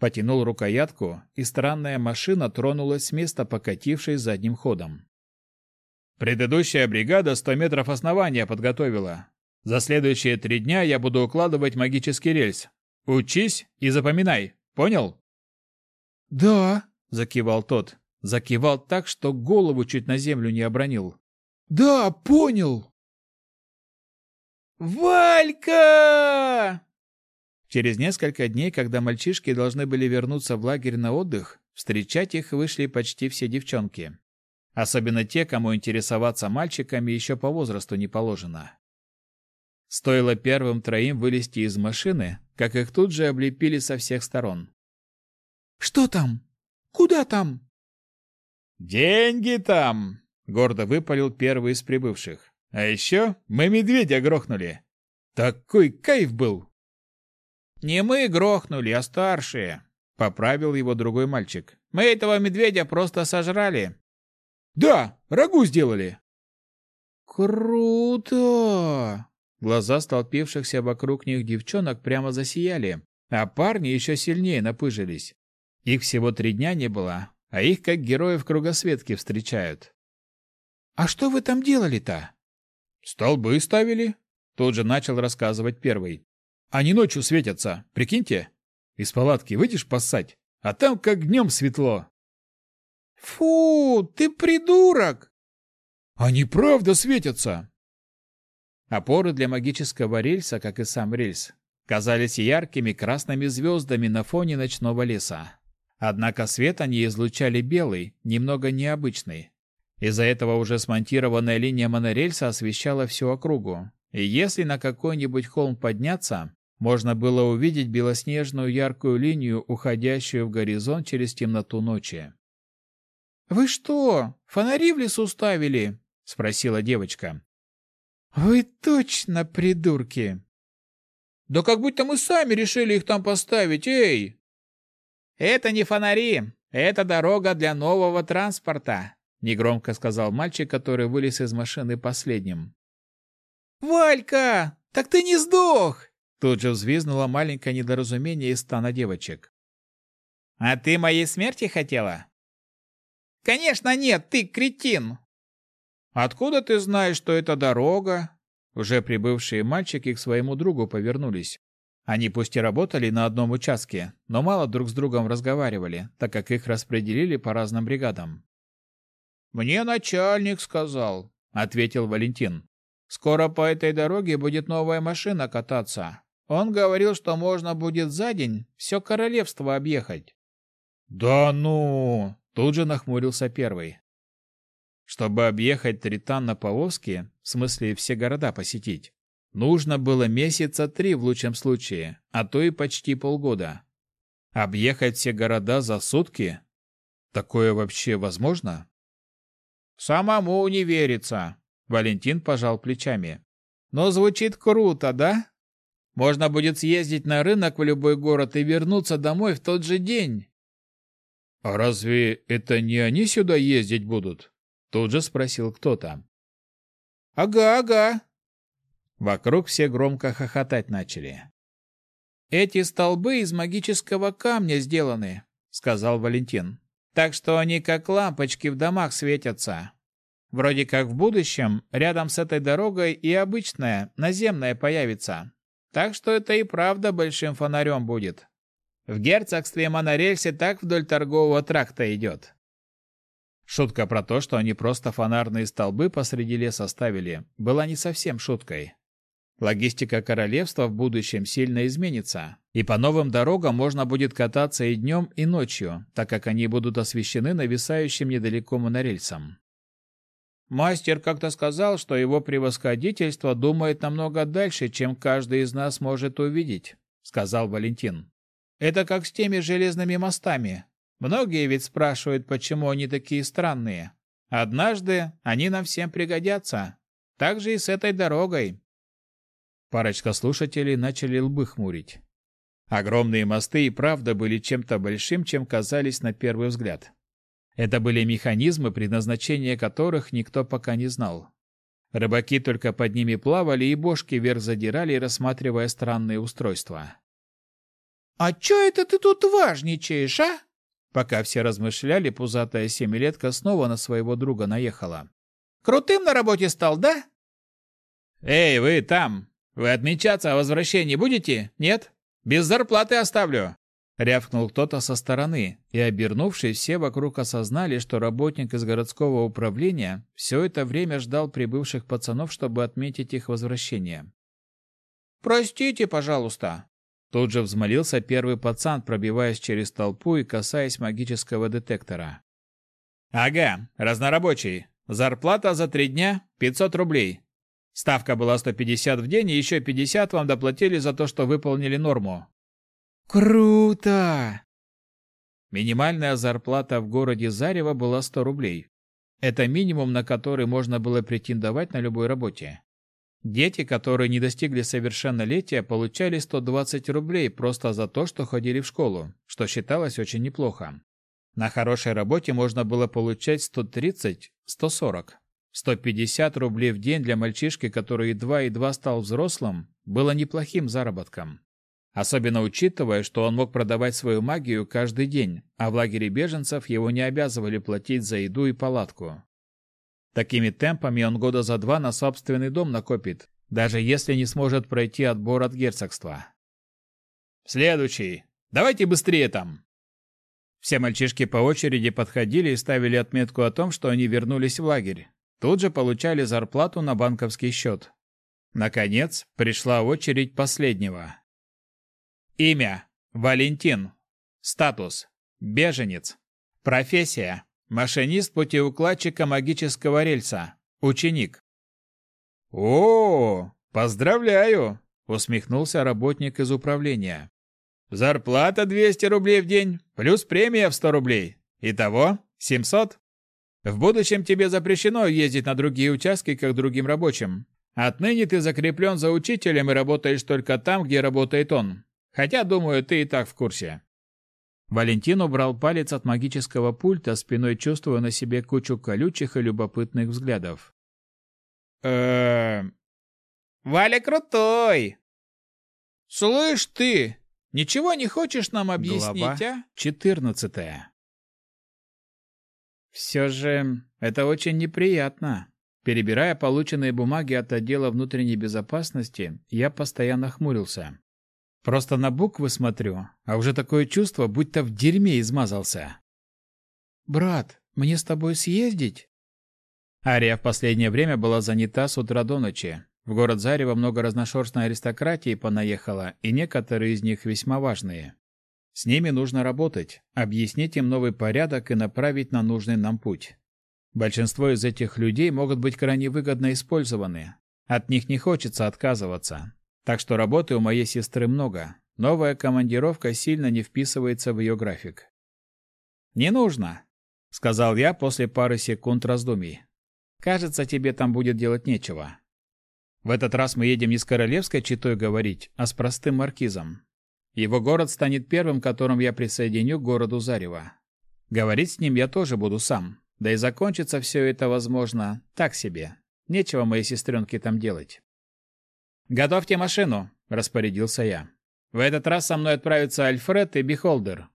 S1: Потянул рукоятку, и странная машина тронулась с места, покатившись задним ходом. «Предыдущая бригада сто метров основания подготовила. За следующие три дня я буду укладывать магический рельс. Учись и запоминай. Понял?
S3: Да,
S1: закивал тот. Закивал так, что голову чуть на землю не обронил.
S3: Да, понял.
S1: Валька! Через несколько дней, когда мальчишки должны были вернуться в лагерь на отдых, встречать их вышли почти все девчонки. Особенно те, кому интересоваться мальчиками еще по возрасту не положено. Стоило первым троим вылезти из машины, как их тут же облепили со всех сторон.
S3: «Что там? Куда там?»
S1: «Деньги там!» — гордо выпалил первый из прибывших. «А еще мы медведя грохнули. Такой кайф был!» «Не мы грохнули, а старшие!» — поправил его другой мальчик. «Мы этого медведя просто сожрали!»
S3: «Да, рагу сделали!»
S1: «Круто!» Глаза столпившихся вокруг них девчонок прямо засияли, а парни еще сильнее напыжились. Их всего три дня не было, а их как героев кругосветки встречают.
S3: «А что вы там делали-то?»
S1: «Столбы ставили», — тут же начал рассказывать первый. «Они ночью светятся, прикиньте. Из палатки выйдешь поссать, а там как днем светло».
S3: «Фу, ты придурок!»
S1: «Они правда светятся!» Опоры для магического рельса, как и сам рельс, казались яркими красными звездами на фоне ночного леса. Однако свет они излучали белый, немного необычный. Из-за этого уже смонтированная линия монорельса освещала всю округу. И если на какой-нибудь холм подняться, можно было увидеть белоснежную яркую линию, уходящую в горизонт через темноту ночи.
S3: «Вы что, фонари в лесу ставили?» — спросила девочка.
S1: Вы точно придурки.
S3: Да как будто мы сами решили их там поставить, эй!
S1: Это не фонари, это дорога для нового транспорта, негромко сказал мальчик, который вылез из машины последним.
S3: Валька, так ты не сдох!
S1: Тут же взвизгнуло маленькое недоразумение из стана девочек.
S3: А ты моей смерти хотела? Конечно нет, ты кретин.
S1: Откуда ты знаешь, что это дорога? Уже прибывшие мальчики к своему другу повернулись. Они пусть и работали на одном участке, но мало друг с другом разговаривали, так как их распределили по разным бригадам.
S3: Мне начальник сказал, ответил Валентин.
S4: Скоро по этой дороге будет новая машина кататься. Он говорил, что можно будет за день все королевство объехать.
S1: Да ну, тут же нахмурился первый. Чтобы объехать Тритан на повозке, в смысле все города посетить, нужно было месяца три в лучшем случае, а то и почти полгода. Объехать все города за сутки? Такое вообще возможно?
S4: Самому не верится, Валентин пожал плечами. Но звучит круто, да? Можно будет съездить на рынок в любой город и вернуться домой в тот же день.
S1: А разве это не они сюда ездить будут? Тут же спросил кто-то.
S4: Ага, ага.
S1: Вокруг все громко хохотать начали.
S4: Эти столбы из магического камня сделаны, сказал Валентин. Так что они как лампочки в домах светятся. Вроде как в будущем рядом с этой дорогой и обычная, наземная появится. Так что это и правда большим фонарем будет. В герцогстве монорельсе так вдоль торгового тракта идет.
S1: Шутка про то, что они просто фонарные столбы посреди леса ставили, была не совсем шуткой. Логистика королевства в будущем сильно изменится, и по новым дорогам можно будет кататься и днем, и ночью, так как они будут освещены нависающим недалеко монорельсом.
S4: Мастер как-то сказал, что его превосходительство думает намного дальше, чем каждый из нас может увидеть, сказал Валентин. Это как с теми железными мостами. Многие ведь спрашивают, почему они такие странные. Однажды они нам всем пригодятся. Так же и с этой дорогой.
S1: Парочка слушателей начали лбы хмурить. Огромные мосты и правда были чем-то большим, чем казались на первый взгляд. Это были механизмы, предназначения которых никто пока не знал. Рыбаки только под ними плавали и бошки вверх задирали, рассматривая странные устройства.
S4: «А чё это ты тут важничаешь, а?» Пока все размышляли, пузатая семилетка снова на своего друга наехала. «Крутым на работе стал, да?»
S1: «Эй, вы там! Вы отмечаться о возвращении будете? Нет? Без зарплаты оставлю!» Рявкнул кто-то со стороны, и, обернувшись, все вокруг осознали, что работник из городского управления все это время ждал прибывших пацанов, чтобы отметить их возвращение.
S4: «Простите, пожалуйста»,
S1: Тут же взмолился первый пацан, пробиваясь через толпу и касаясь магического детектора. «Ага, разнорабочий. Зарплата за три дня – 500 рублей. Ставка была 150 в день, и еще 50 вам доплатили за то, что выполнили норму».
S4: «Круто!»
S1: Минимальная зарплата в городе Зарево была 100 рублей. Это минимум, на который можно было претендовать на любой работе. Дети, которые не достигли совершеннолетия, получали 120 рублей просто за то, что ходили в школу, что считалось очень неплохо. На хорошей работе можно было получать 130, 140. 150 рублей в день для мальчишки, который едва-едва стал взрослым, было неплохим заработком. Особенно учитывая, что он мог продавать свою магию каждый день, а в лагере беженцев его не обязывали платить за еду и палатку. Такими темпами он года за два на собственный дом накопит, даже если не сможет пройти отбор от герцогства. Следующий. Давайте быстрее там. Все мальчишки по очереди подходили и ставили отметку о том, что они вернулись в лагерь. Тут же получали зарплату на банковский счет. Наконец, пришла очередь последнего. Имя. Валентин. Статус. Беженец. Профессия. Машинист путеукладчика магического рельса. Ученик. О, поздравляю, усмехнулся работник из управления. Зарплата 200 рублей в день, плюс премия в 100 рублей. Итого 700. В будущем тебе запрещено ездить на другие участки, как другим рабочим. Отныне ты закреплен за учителем и работаешь только там, где работает он. Хотя, думаю, ты и так в курсе. Валентин убрал палец от магического пульта, спиной чувствуя на себе кучу колючих и любопытных взглядов.
S4: э Валя крутой! Слышь ты, ничего не хочешь нам объяснить, Глава а?
S1: четырнадцатая. Все же это очень неприятно. Перебирая полученные бумаги от отдела внутренней безопасности, я постоянно хмурился. Просто на буквы смотрю, а уже такое чувство, будто в дерьме измазался.
S4: «Брат, мне с тобой съездить?»
S1: Ария в последнее время была занята с утра до ночи. В город Зарево много разношерстной аристократии понаехало, и некоторые из них весьма важные. С ними нужно работать, объяснить им новый порядок и направить на нужный нам путь. Большинство из этих людей могут быть крайне выгодно использованы. От них не хочется отказываться. Так что работы у моей сестры много. Новая командировка сильно не вписывается в ее график. «Не нужно», — сказал я после пары секунд раздумий. «Кажется, тебе там будет делать нечего. В этот раз мы едем не с королевской читой говорить, а с простым маркизом. Его город станет первым, которым я присоединю к городу Зарево. Говорить с ним я тоже буду сам. Да и закончится все это, возможно, так себе. Нечего моей сестренке там делать. «Готовьте машину», — распорядился я. «В этот раз со мной отправятся Альфред и Бихолдер».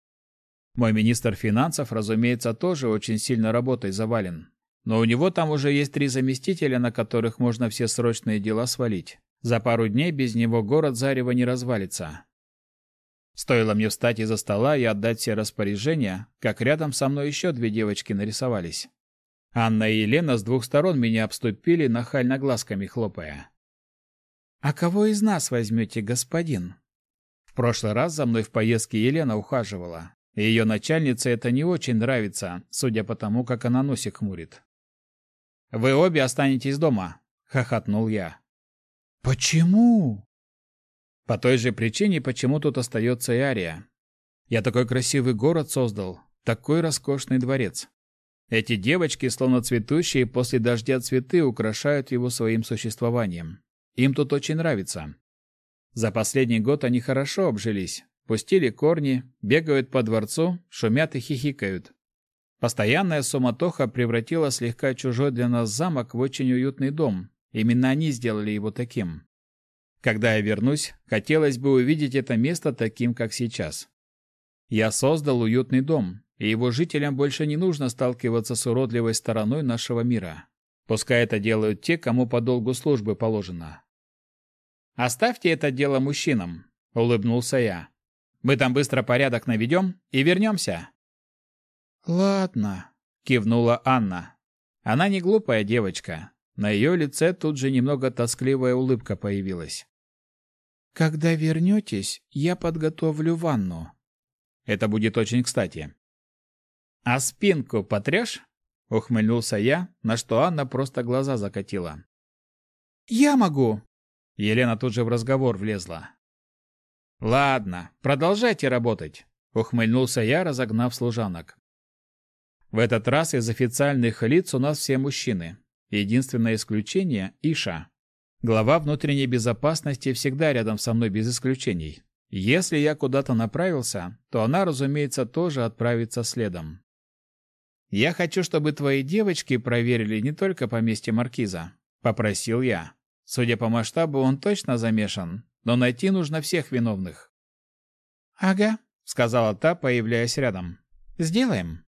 S1: Мой министр финансов, разумеется, тоже очень сильно работой завален. Но у него там уже есть три заместителя, на которых можно все срочные дела свалить. За пару дней без него город Зарево не развалится. Стоило мне встать из-за стола и отдать все распоряжения, как рядом со мной еще две девочки нарисовались. Анна и Елена с двух сторон меня обступили, нахально глазками хлопая. «А кого из нас возьмете, господин?» В прошлый раз за мной в поездке Елена ухаживала, ее начальнице это не очень нравится, судя по тому, как она носик хмурит. «Вы обе останетесь дома», — хохотнул я.
S3: «Почему?»
S1: По той же причине, почему тут остается и Ария. Я такой красивый город создал, такой роскошный дворец. Эти девочки, словно цветущие после дождя цветы, украшают его своим существованием. Им тут очень нравится. За последний год они хорошо обжились, пустили корни, бегают по дворцу, шумят и хихикают. Постоянная суматоха превратила слегка чужой для нас замок в очень уютный дом. Именно они сделали его таким. Когда я вернусь, хотелось бы увидеть это место таким, как сейчас. Я создал уютный дом, и его жителям больше не нужно сталкиваться с уродливой стороной нашего мира. Пускай это делают те, кому по долгу службы положено. «Оставьте это дело мужчинам», — улыбнулся я. «Мы там быстро порядок наведем и вернемся».
S3: «Ладно», — кивнула Анна.
S1: Она не глупая девочка. На ее лице тут же немного тоскливая улыбка появилась.
S3: Когда вернетесь, я подготовлю ванну.
S1: Это будет очень кстати. А спинку потрешь? Ухмыльнулся я, на что Анна просто глаза закатила.
S3: Я могу.
S1: Елена тут же в разговор влезла. Ладно, продолжайте работать, ухмыльнулся я, разогнав служанок. В этот раз из официальных лиц у нас все мужчины. Единственное исключение Иша. Глава внутренней безопасности всегда рядом со мной без исключений. Если я куда-то направился, то она, разумеется, тоже отправится следом. «Я хочу, чтобы твои девочки проверили не только поместье Маркиза», — попросил я. Судя по масштабу, он точно замешан, но найти нужно всех виновных.
S3: «Ага», —
S1: сказала та, появляясь рядом.
S3: «Сделаем».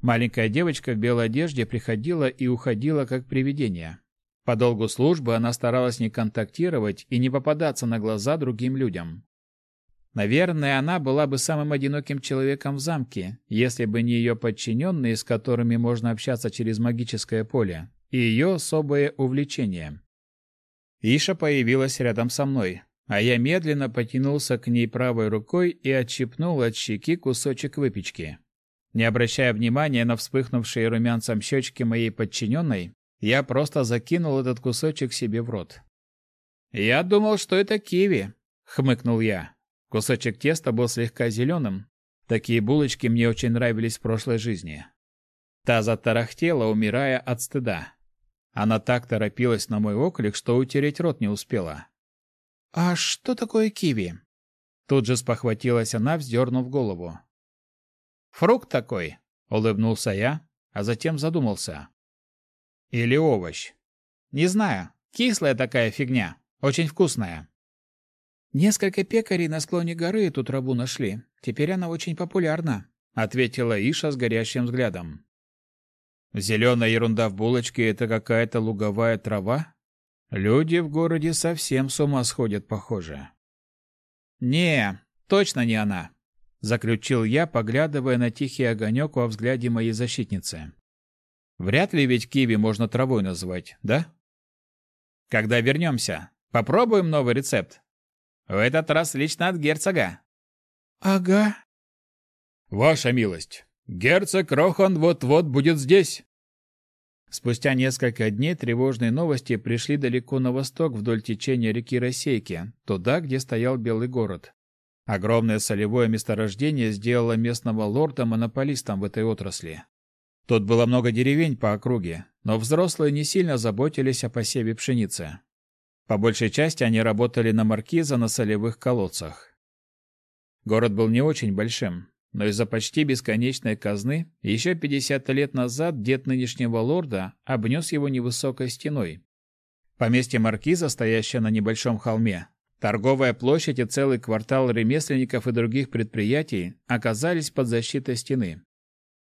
S1: Маленькая девочка в белой одежде приходила и уходила, как привидение. По долгу службы она старалась не контактировать и не попадаться на глаза другим людям. Наверное, она была бы самым одиноким человеком в замке, если бы не ее подчиненные, с которыми можно общаться через магическое поле, и ее особое увлечение. Иша появилась рядом со мной, а я медленно потянулся к ней правой рукой и отщипнул от щеки кусочек выпечки. Не обращая внимания на вспыхнувшие румянцем щечки моей подчиненной, я просто закинул этот кусочек себе в рот. «Я думал, что это киви», — хмыкнул я. Кусочек теста был слегка зеленым. Такие булочки мне очень нравились в прошлой жизни. Та затарахтела, умирая от стыда. Она так торопилась на мой оклик, что утереть рот не успела.
S3: «А что такое киви?»
S1: Тут же спохватилась она, вздернув голову. «Фрукт такой», — улыбнулся я, а затем задумался. Или овощ. Не знаю. Кислая такая фигня. Очень вкусная.
S3: Несколько пекарей на склоне горы эту траву нашли. Теперь она очень популярна, ответила Иша с горящим взглядом.
S1: Зеленая ерунда в булочке это какая-то луговая трава? Люди в городе совсем с ума сходят, похоже. Не, точно не она, заключил я, поглядывая на тихий огонек во взгляде моей защитницы. Вряд ли ведь киви можно травой называть, да? Когда вернемся, попробуем новый рецепт. В этот раз лично от герцога.
S3: Ага.
S2: Ваша милость, герцог Рохан вот-вот будет здесь.
S1: Спустя несколько дней тревожные новости пришли далеко на восток вдоль течения реки Росейки, туда, где стоял Белый город. Огромное солевое месторождение сделало местного лорда монополистом в этой отрасли. Тут было много деревень по округе, но взрослые не сильно заботились о посеве пшеницы. По большей части они работали на маркиза на солевых колодцах. Город был не очень большим, но из-за почти бесконечной казны еще 50 лет назад дед нынешнего лорда обнес его невысокой стеной. Поместье маркиза, стоящее на небольшом холме, торговая площадь и целый квартал ремесленников и других предприятий оказались под защитой стены.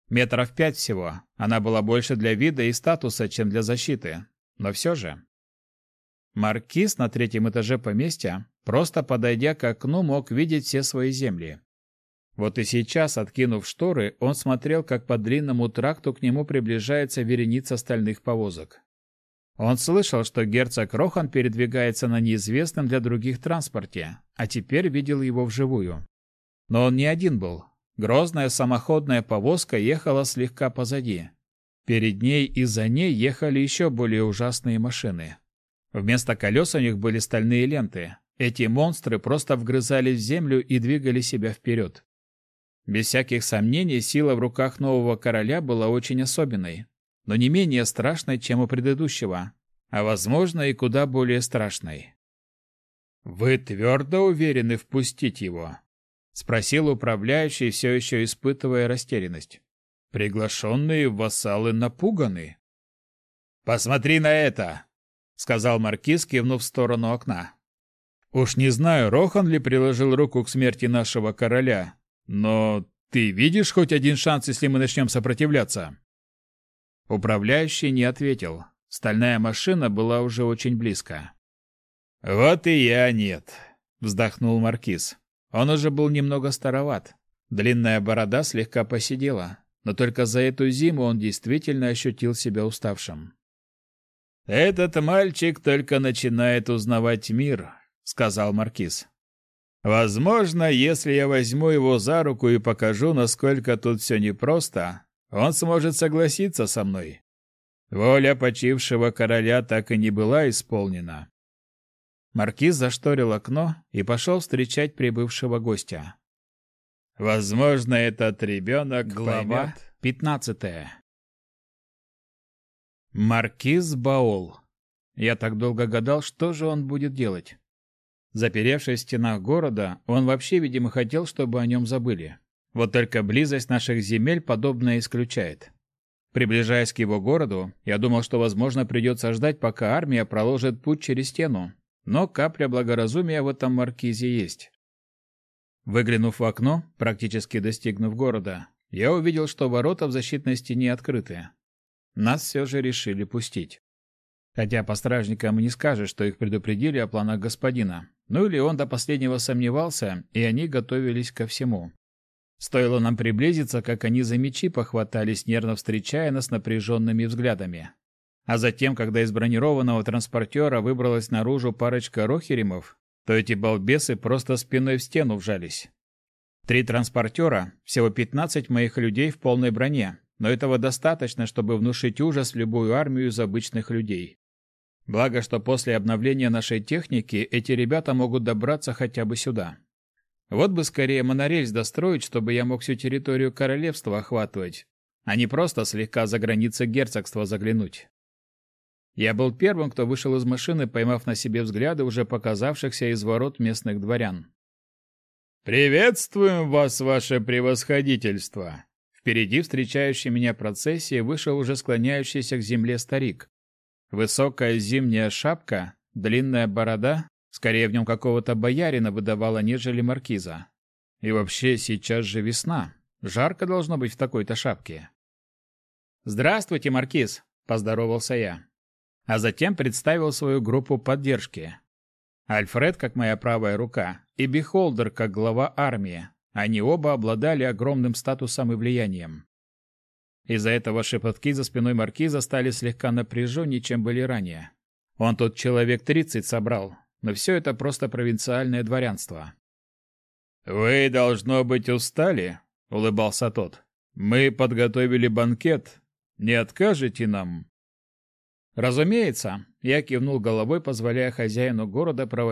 S1: Метров пять всего. Она была больше для вида и статуса, чем для защиты. Но все же. Маркиз на третьем этаже поместья, просто подойдя к окну, мог видеть все свои земли. Вот и сейчас, откинув шторы, он смотрел, как по длинному тракту к нему приближается вереница стальных повозок. Он слышал, что герцог Рохан передвигается на неизвестном для других транспорте, а теперь видел его вживую. Но он не один был. Грозная самоходная повозка ехала слегка позади. Перед ней и за ней ехали еще более ужасные машины. Вместо колес у них были стальные ленты. Эти монстры просто вгрызались в землю и двигали себя вперед. Без всяких сомнений, сила в руках нового короля была очень особенной, но не менее страшной, чем у предыдущего, а, возможно, и куда более страшной. «Вы твердо уверены впустить его?» — спросил управляющий, все еще испытывая растерянность. «Приглашенные вассалы напуганы». «Посмотри на это!» — сказал маркиз, кивнув в сторону окна. «Уж не знаю, Рохан ли приложил руку к смерти нашего короля, но ты видишь хоть один шанс, если мы начнем сопротивляться?» Управляющий не ответил. Стальная машина была уже очень близко. «Вот и я нет», — вздохнул Маркиз. Он уже был немного староват. Длинная борода слегка поседела, но только за эту зиму он действительно ощутил себя уставшим. «Этот мальчик только начинает узнавать мир», — сказал Маркиз. Возможно, если я возьму его за руку и покажу, насколько тут все непросто, он сможет согласиться со мной. Воля почившего короля так и не была исполнена. Маркиз зашторил окно и пошел встречать прибывшего гостя. Возможно, этот ребенок Глава пятнадцатая. Маркиз Баол. Я так долго гадал, что же он будет делать. Заперевшись в стенах города, он вообще, видимо, хотел, чтобы о нем забыли. Вот только близость наших земель подобное исключает. Приближаясь к его городу, я думал, что, возможно, придется ждать, пока армия проложит путь через стену. Но капля благоразумия в этом маркизе есть. Выглянув в окно, практически достигнув города, я увидел, что ворота в защитной стене открыты. Нас все же решили пустить. Хотя по стражникам не скажешь, что их предупредили о планах господина. Ну или он до последнего сомневался, и они готовились ко всему. Стоило нам приблизиться, как они за мечи похватались, нервно встречая нас напряженными взглядами. А затем, когда из бронированного транспортера выбралась наружу парочка рохеримов, то эти балбесы просто спиной в стену вжались. Три транспортера, всего 15 моих людей в полной броне, но этого достаточно, чтобы внушить ужас в любую армию из обычных людей. Благо, что после обновления нашей техники эти ребята могут добраться хотя бы сюда. Вот бы скорее монорельс достроить, чтобы я мог всю территорию королевства охватывать, а не просто слегка за границы герцогства заглянуть. Я был первым, кто вышел из машины, поймав на себе взгляды уже показавшихся из ворот местных дворян. «Приветствуем вас, ваше превосходительство!» Впереди встречающей меня процессии вышел уже склоняющийся к земле старик. Высокая зимняя шапка, длинная борода, скорее в нем какого-то боярина выдавала, нежели маркиза. И вообще сейчас же весна. Жарко должно быть в такой-то шапке. «Здравствуйте, маркиз!» – поздоровался я. А затем представил свою группу поддержки. Альфред как моя правая рука и Бихолдер как глава армии. Они оба обладали огромным статусом и влиянием. Из-за этого шепотки за спиной маркиза стали слегка напряженнее, чем были ранее. Он тут человек тридцать собрал, но все это просто провинциальное дворянство.
S2: «Вы, должно быть, устали?» — улыбался тот. «Мы подготовили банкет. Не откажете нам?»
S1: «Разумеется», — я кивнул головой, позволяя хозяину города проводить